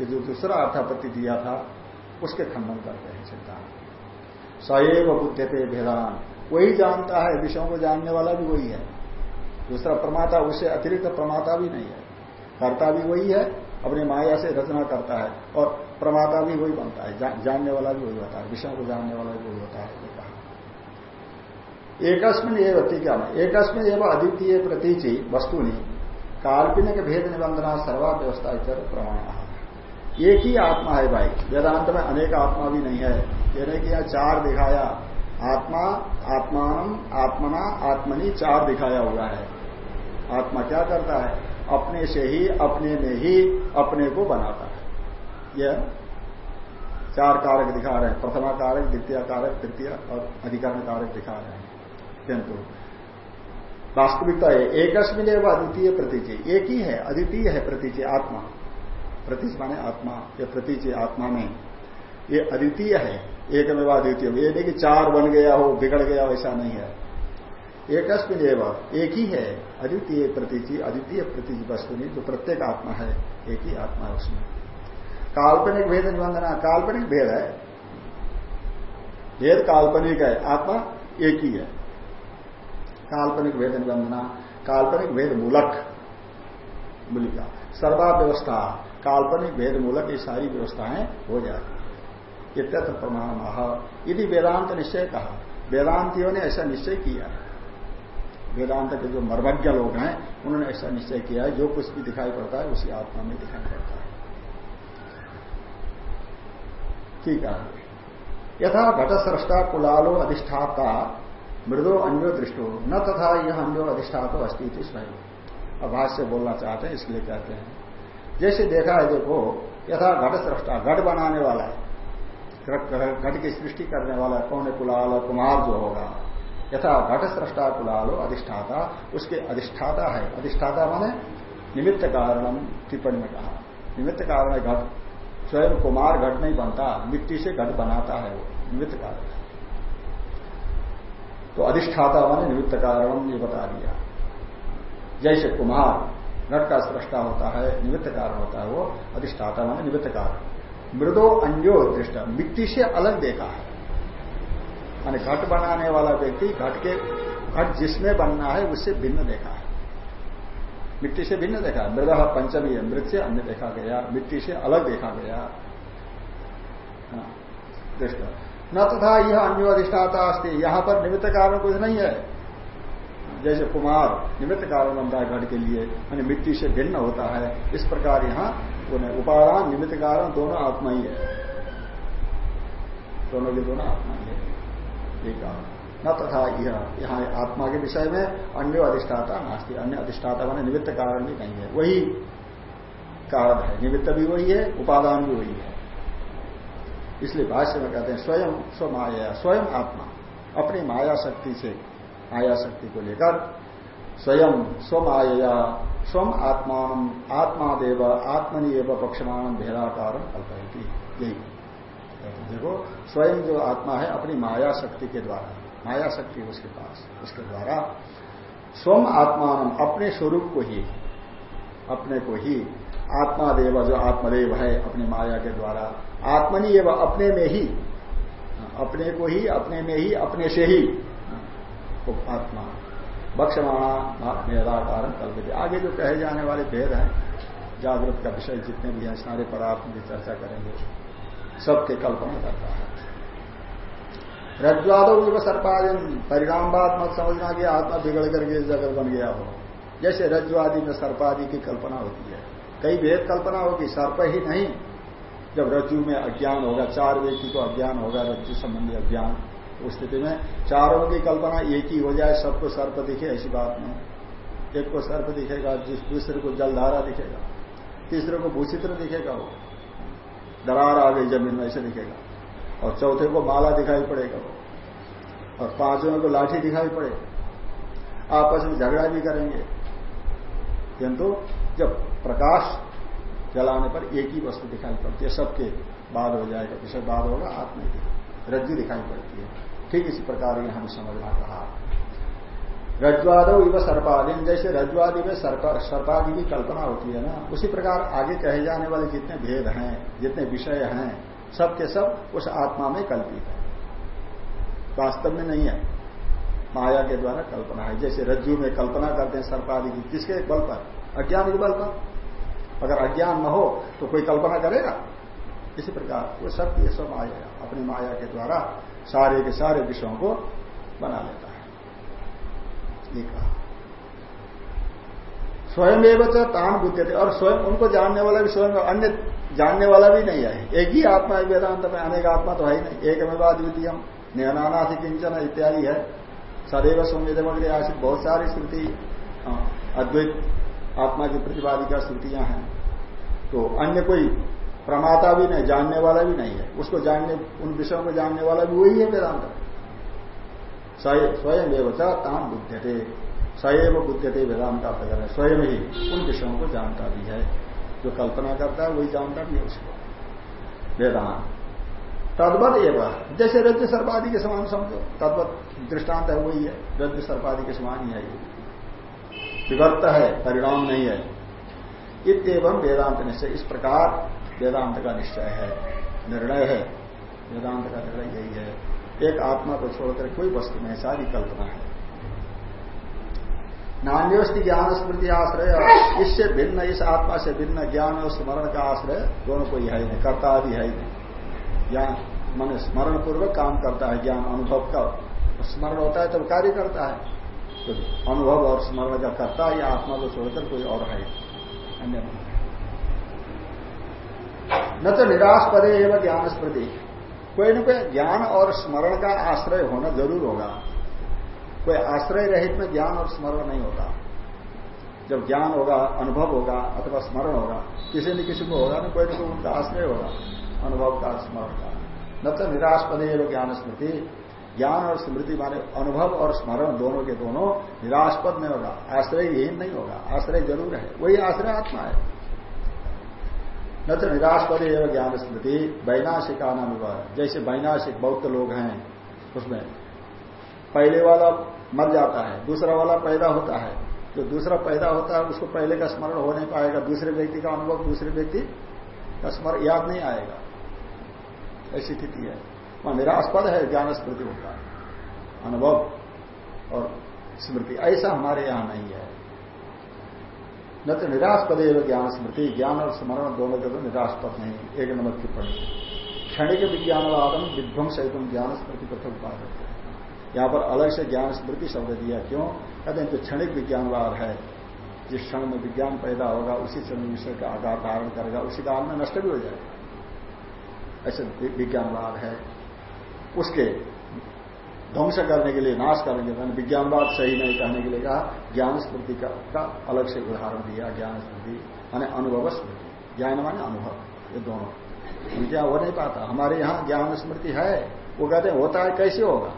ये जो दूसरा अर्थापत्ति दिया था उसके खंडन करते हैं सिद्धांत। सएव बुद्धते भेदान। वही जानता है विषयों को जानने वाला भी वही है। दूसरा प्रमाता उससे अतिरिक्त प्रमाता भी नहीं है। कर्ता भी वही है अपनी माया से रचना करता है और प्रमाता भी वही बनता है। जा, जानने वाला भी वही होता है विषय को जानने वाला भी वही होता है एकस्मिन एवं क्या एकस्मिन एवं अद्वितीय प्रतीचि वस्तुनि काल्पनिक भेद निबंधना सर्वा व्यवस्था इतर प्रमाण। एक ही आत्मा है भाई वेदांत में अनेक आत्मा भी नहीं है। ये नहीं कि यहाँ चार दिखाया आत्मा आत्मान आत्मना आत्मनी चार दिखाया हुआ है। आत्मा क्या करता है? अपने से ही, अपने में ही, अपने को बनाता है। यह चार कारक दिखा रहे हैं। प्रथमा कारक, द्वितीय कारक, तृतीय और अधिकरण कारक दिखा रहे हैं। किंतु वास्तविकता है एकस्मिन एवं अद्वितीय प्रतीचि। एक ही है, अद्वितीय है प्रतीचि आत्मा। प्रतीच माने आत्मा। या प्रतीच आत्मा में ये अद्वितीय है। एक में अद्वितीय ये नहीं कि चार बन गया हो, बिगड़ गया वैसा नहीं है। एकस्मिन एवं एक ही है अद्वितीय प्रतीचि, अद्वितीय प्रतीच वस्तु नहीं जो प्रत्येक आत्मा है, एक ही आत्मा है उसमें। काल्पनिक भेद निबंधना, काल्पनिक भेद है। भेद काल्पनिक है, आत्मा एक ही। है काल्पनिक भेद निबंधना, काल्पनिक भेद मूलक, मूलिका। सर्वा व्यवस्था काल्पनिक भेद मूलक, ये सारी व्यवस्थाएँ हो जाती इत्यत्र प्रमाण यदि वेदांत निश्चय कहा। वेदांतियों ने ऐसा निश्चय किया। है वेदांत के जो मर्मज्ञ लोग हैं, उन्होंने ऐसा निश्चय किया है, जो कुछ भी दिखाई पड़ता है, उसी आत्मा में दिखाई पड़ता है। ठीक है। यथा घट सृष्टा कुलालो अधिष्ठाता, मृदो अन्यो दृष्टो, न तथा यह अन्यो अधिष्ठातो अस्तित्व स्वयं। अभाष से बोलना चाहते हैं, इसलिए कहते हैं। जैसे देखा है, देखो, यथा घट सृष्टा घट बनाने वाला है। घट की सृष्टि करने वाला कौन है? कुलाल कुमार जो होगा। यथा घट स्रष्टा कुलालो अधिष्ठाता, उसके अधिष्ठाता है। अधिष्ठाता माने निमित्त कारणम टिप्पणी में कहा। निमित्त कारण है घट। स्वयं कुमार घट नहीं बनता, मिट्टी से घट बनाता है वो, निमित्त कारण। तो अधिष्ठाता माने निमित्त कारण ये बता दिया। जैसे कुमार घट का सृष्टा होता है, निमित्त कारण होता है वो, अधिष्ठाता माने निमित्त कारण। मृदो अन्यो दृष्ट, मिट्टी से अलग देखा है। माने घट बनाने वाला व्यक्ति घट के घट जिसमें बनना है उससे भिन्न देखा है। मिट्टी से भिन्न देखा है। मृद पंचमी है मृत से अन्य देखा गया। मिट्टी से अलग देखा गया। हाँ, न तथा यह अन्य अधिष्ठाता अस्थित यहाँ पर निमित्त कारण कुछ नहीं है। जैसे कुमार निमित्त कारण बनता है घट के लिए। यानी मिट्टी से भिन्न होता है। इस प्रकार यहाँ उपादान निमित्त कारण दोनों आत्मा ही है। दोनों के दोनों आत्मा ही है। कहा न तथा यह यहाँ आत्मा के विषय में अन्य अधिष्ठाता नास्ती। अन्य अधिष्ठाता मैंने निमित्त कारण भी नहीं है। वही कारण है। निमित्त भी वही है, उपादान भी वही है। इसलिए भाष्य में कहते हैं, स्वयं स्व माया स्वयं आत्मा, अपनी माया शक्ति से, माया शक्ति को लेकर स्वयं स्वमाया, स्वम आत्मान, आत्मादेव आत्मनि एवं पक्षमान भेदाकार कल्पयती। यही। देखो, स्वयं जो आत्मा है, अपनी माया शक्ति के द्वारा माया शक्ति उसके पास, उसके द्वारा स्वम आत्मान अपने स्वरूप को ही, अपने को ही, आत्मादेव जो आत्मदेव है, अपनी माया के द्वारा आत्मनि एवं अपने में ही, अपने को ही, अपने में ही, अपने से ही आत्मा बक्षमाणा भेदाकार कल्पित। आगे जो कहे जाने वाले भेद हैं, जागृत का विषय जितने भी हैं, सारे पदार्थ की चर्चा करेंगे। सबके कल्पना करता है। रज्वादो भी सर्पादन परिणाम बात मत समझना कि आत्मा बिगड़ करके जगत बन गया हो। जैसे रज्वादि में सर्पादि की कल्पना होती है। कई भेद कल्पना होगी सर्प ही नहीं। जब रज्जु में अज्ञान होगा, चार व्यक्ति को अज्ञान होगा, रज्जु संबंधी अज्ञान। उस स्थिति में चारों की कल्पना एक ही हो जाए, सबको सर्प दिखे, ऐसी बात नहीं। एक को सर्प दिखेगा दूसरे को जलधारा दिखेगा, तीसरे को भूचित्र दिखेगा वो। दरार आ गई ज़मीन में, ऐसे दिखेगा। और चौथे को माला दिखाई पड़ेगा। और पाँचवें को लाठी दिखाई पड़ेगा। आपस में झगड़ा भी करेंगे। किंतु जब प्रकाश जलाने पर एक ही वस्तु दिखाई पड़ती है, सबके बाद हो जाएगा। विषय बाद होगा, आत्मा की रज्जु दिखाई पड़ती है। ठीक इसी प्रकार ये हमें समझना कहा। रज्वादो इव सर्पादि। जैसे रज्वादि में सर्पादि की कल्पना होती है ना, उसी प्रकार आगे कहे जाने वाले जितने भेद हैं, जितने विषय हैं, सब के सब उस आत्मा में कल्पित है। वास्तव में नहीं है। माया के द्वारा कल्पना है। जैसे रज्जु में कल्पना करते हैं सर्पादि की, किसके बल पर? अज्ञान के बल पर। अगर अज्ञान न हो तो कोई कल्पना करेगा? इसी प्रकार वो सब ये सब माया, अपनी माया के द्वारा सारे के सारे विषयों को बना लेते ये कहा। स्वयं एवं तान बुद्ध थे और स्वयं उनको जानने वाला भी स्वयं अन्य जानने वाला भी नहीं है। एक ही आत्मा है वेदांत में अनेक आत्मा तो है ही नहीं। एक में बाद द्वितीय से किंचन इत्यादि है। सदैव संवेदमग्र आशित बहुत सारी हाँ, अद्वैत आत्मा की प्रतिपादिका श्रुतियाँ हैं। तो अन्य कोई प्रमाता भी नहीं जानने वाला भी नहीं है। उसको जानने उन विषयों को जानने वाला भी वही है वेदांत स्वयं देवता ताम बुद्धते सएव बुद्धते वेदांत का प्रकरण। स्वयं ही उन विषयों को जानता भी है। जो कल्पना करता है, वही जानता भी है उसको। वेदांत। तद्वत एवं। जैसे रज्जु सर्पादि के समान समझो। तद्वत दृष्टांत है, वही है। रज्जु सर्पादि के समान ही है विवर्त है, परिणाम नहीं है। इतम वेदांत निश्चय। इस प्रकार वेदांत का निश्चय है। निर्णय है। वेदांत का निर्णय यही है। एक आत्मा को छोड़कर कोई वस्तु में सारी कल्पना है। नान्योस्ति ज्ञान स्मृति आश्रय, इससे भिन्न, इस आत्मा से भिन्न ज्ञान और स्मरण का आश्रय, दोनों को है ही नहीं, करता आदि है ही नहीं। ज्ञान, मन स्मरण पूर्वक काम करता है, ज्ञान अनुभव का स्मरण होता है, तब कार्य करता है। तो अनुभव और स्मरण का करता है या आत्मा को छोड़कर कोई और है अन्य न तो निराश पदे एवं ज्ञान स्मृति कोई न कोई ज्ञान और स्मरण का आश्रय होना ज़रूर होगा। कोई आश्रय रहित में ज्ञान और स्मरण नहीं होता जब ज्ञान होगा, अनुभव होगा अथवा स्मरण होगा, किसी न किसी को होगा ना, कोई ना कोई उनका आश्रय होगा, अनुभव का, स्मरण का। न तो निराशपदे ज्ञान स्मृति। ज्ञान और स्मृति माने अनुभव और स्मरण दोनों के दोनों निराशपद में होगा आश्रय यही नहीं होगा, आश्रय ज़रूर है, वही आश्रय आत्मा है। न तो निराशपद एवं ज्ञान स्मृति वैनाशिका नाम जैसे वैनाशिक बौद्ध लोग हैं, उसमें पहले वाला मर जाता है, दूसरा वाला पैदा होता है। जो दूसरा पैदा होता है, उसको पहले का स्मरण हो नहीं पाएगा। दूसरे व्यक्ति का अनुभव दूसरे व्यक्ति का स्मरण याद नहीं आएगा। ऐसी स्थिति है। वहाँ निराशपद है ज्ञान स्मृति होता अनुभव और स्मृति। ऐसा हमारे यहाँ नहीं है। न तो निराशपद एवं ज्ञान स्मृति। ज्ञान और स्मरण दोनों के तो निराशपद नहीं, एक नंबर की टिप्पणी क्षणिक विज्ञानवादम विध्वंस एवं ज्ञान स्मृति प्रथम उपादक यहाँ पर अलग से ज्ञान स्मृति शब्द दिया, क्यों? कहते हैं, जो क्षणिक विज्ञानवाद है, जिस क्षण में विज्ञान पैदा होगा, उसी क्षण विषय का आकार धारण करेगा, उसी काल में नष्ट भी हो जाएगा। ऐसे विज्ञानवाद है। उसके ध्वंस करने के लिए नाश करने के लिए मैंने विज्ञानवाद सही नहीं कहने के लिए कहा ज्ञान स्मृति का, का अलग से उदाहरण दिया ज्ञान स्मृति माने अनुभव स्मृति ज्ञान माने अनुभव ये दोनों। विद्या हो नहीं पाता। हमारे यहाँ ज्ञान स्मृति है वो कहते हैं होता है कैसे होगा?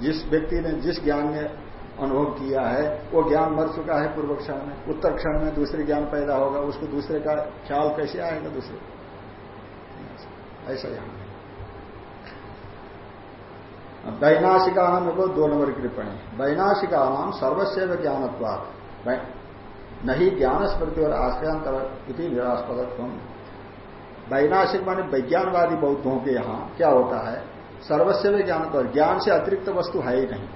जिस व्यक्ति ने जिस ज्ञान ने अनुभव किया है वो ज्ञान मर चुका है पूर्व क्षण में उत्तर क्षण में दूसरे ज्ञान पैदा होगा उसको दूसरे का ख्याल कैसे आएगा दूसरे ऐसा यहाँ वैनाशिका नाम को दो नंबर की टिप्पणी। वैनाशिका नाम सर्वस्व ज्ञानत्वाद नहीं ज्ञान स्मृति और आश्रयांतर निरास्पद वैनाशिक माने वैज्ञानवादी बौद्धों के यहाँ क्या होता है? सर्वस्व ज्ञान पर ज्ञान से अतिरिक्त वस्तु है ही नहीं।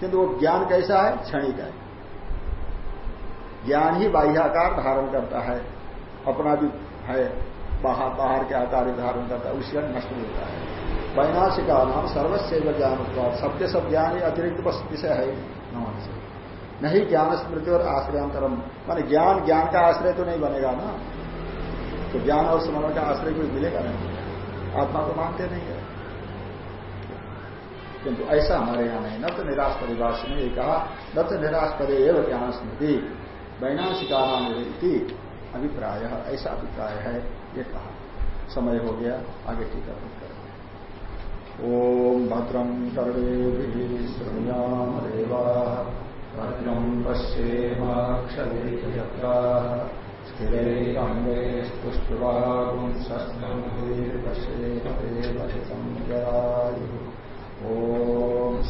किंतु वो ज्ञान कैसा है? क्षणिक है। ज्ञान ही बाह्याकार धारण करता है अपना भी है, बाहर बाहर के आकार धारण करता है उसका नष्ट होता है। वैनाशिका नाम सर्वस्व ज्ञान सबके सब ज्ञान ही। अतिरिक्त विषय है नहीं ज्ञान स्मृति और आश्रयांतरम। मान ज्ञान ज्ञान का आश्रय तो नहीं बनेगा ना। तो ज्ञान और स्मरण का आश्रय कोई मिलेगा नहीं। आत्मा को मानते नहीं है। किंतु ऐसा हमारे यहाँ नहीं। न तो निराश परिभाष ने ये कहा, न तो निराश एवं ज्ञान स्मृति। वैनाशिका नाम अभिप्राय। ऐसा अभिप्राय है। ये कहा। समय हो गया। आगे टीका करें ओम भद्रम कर्णे श्रृण्याम देवा भद्रम पश्येम्क्षरा स्थिरंगे पुष्टवागुंसस्तम पश्येम जरायु ॐ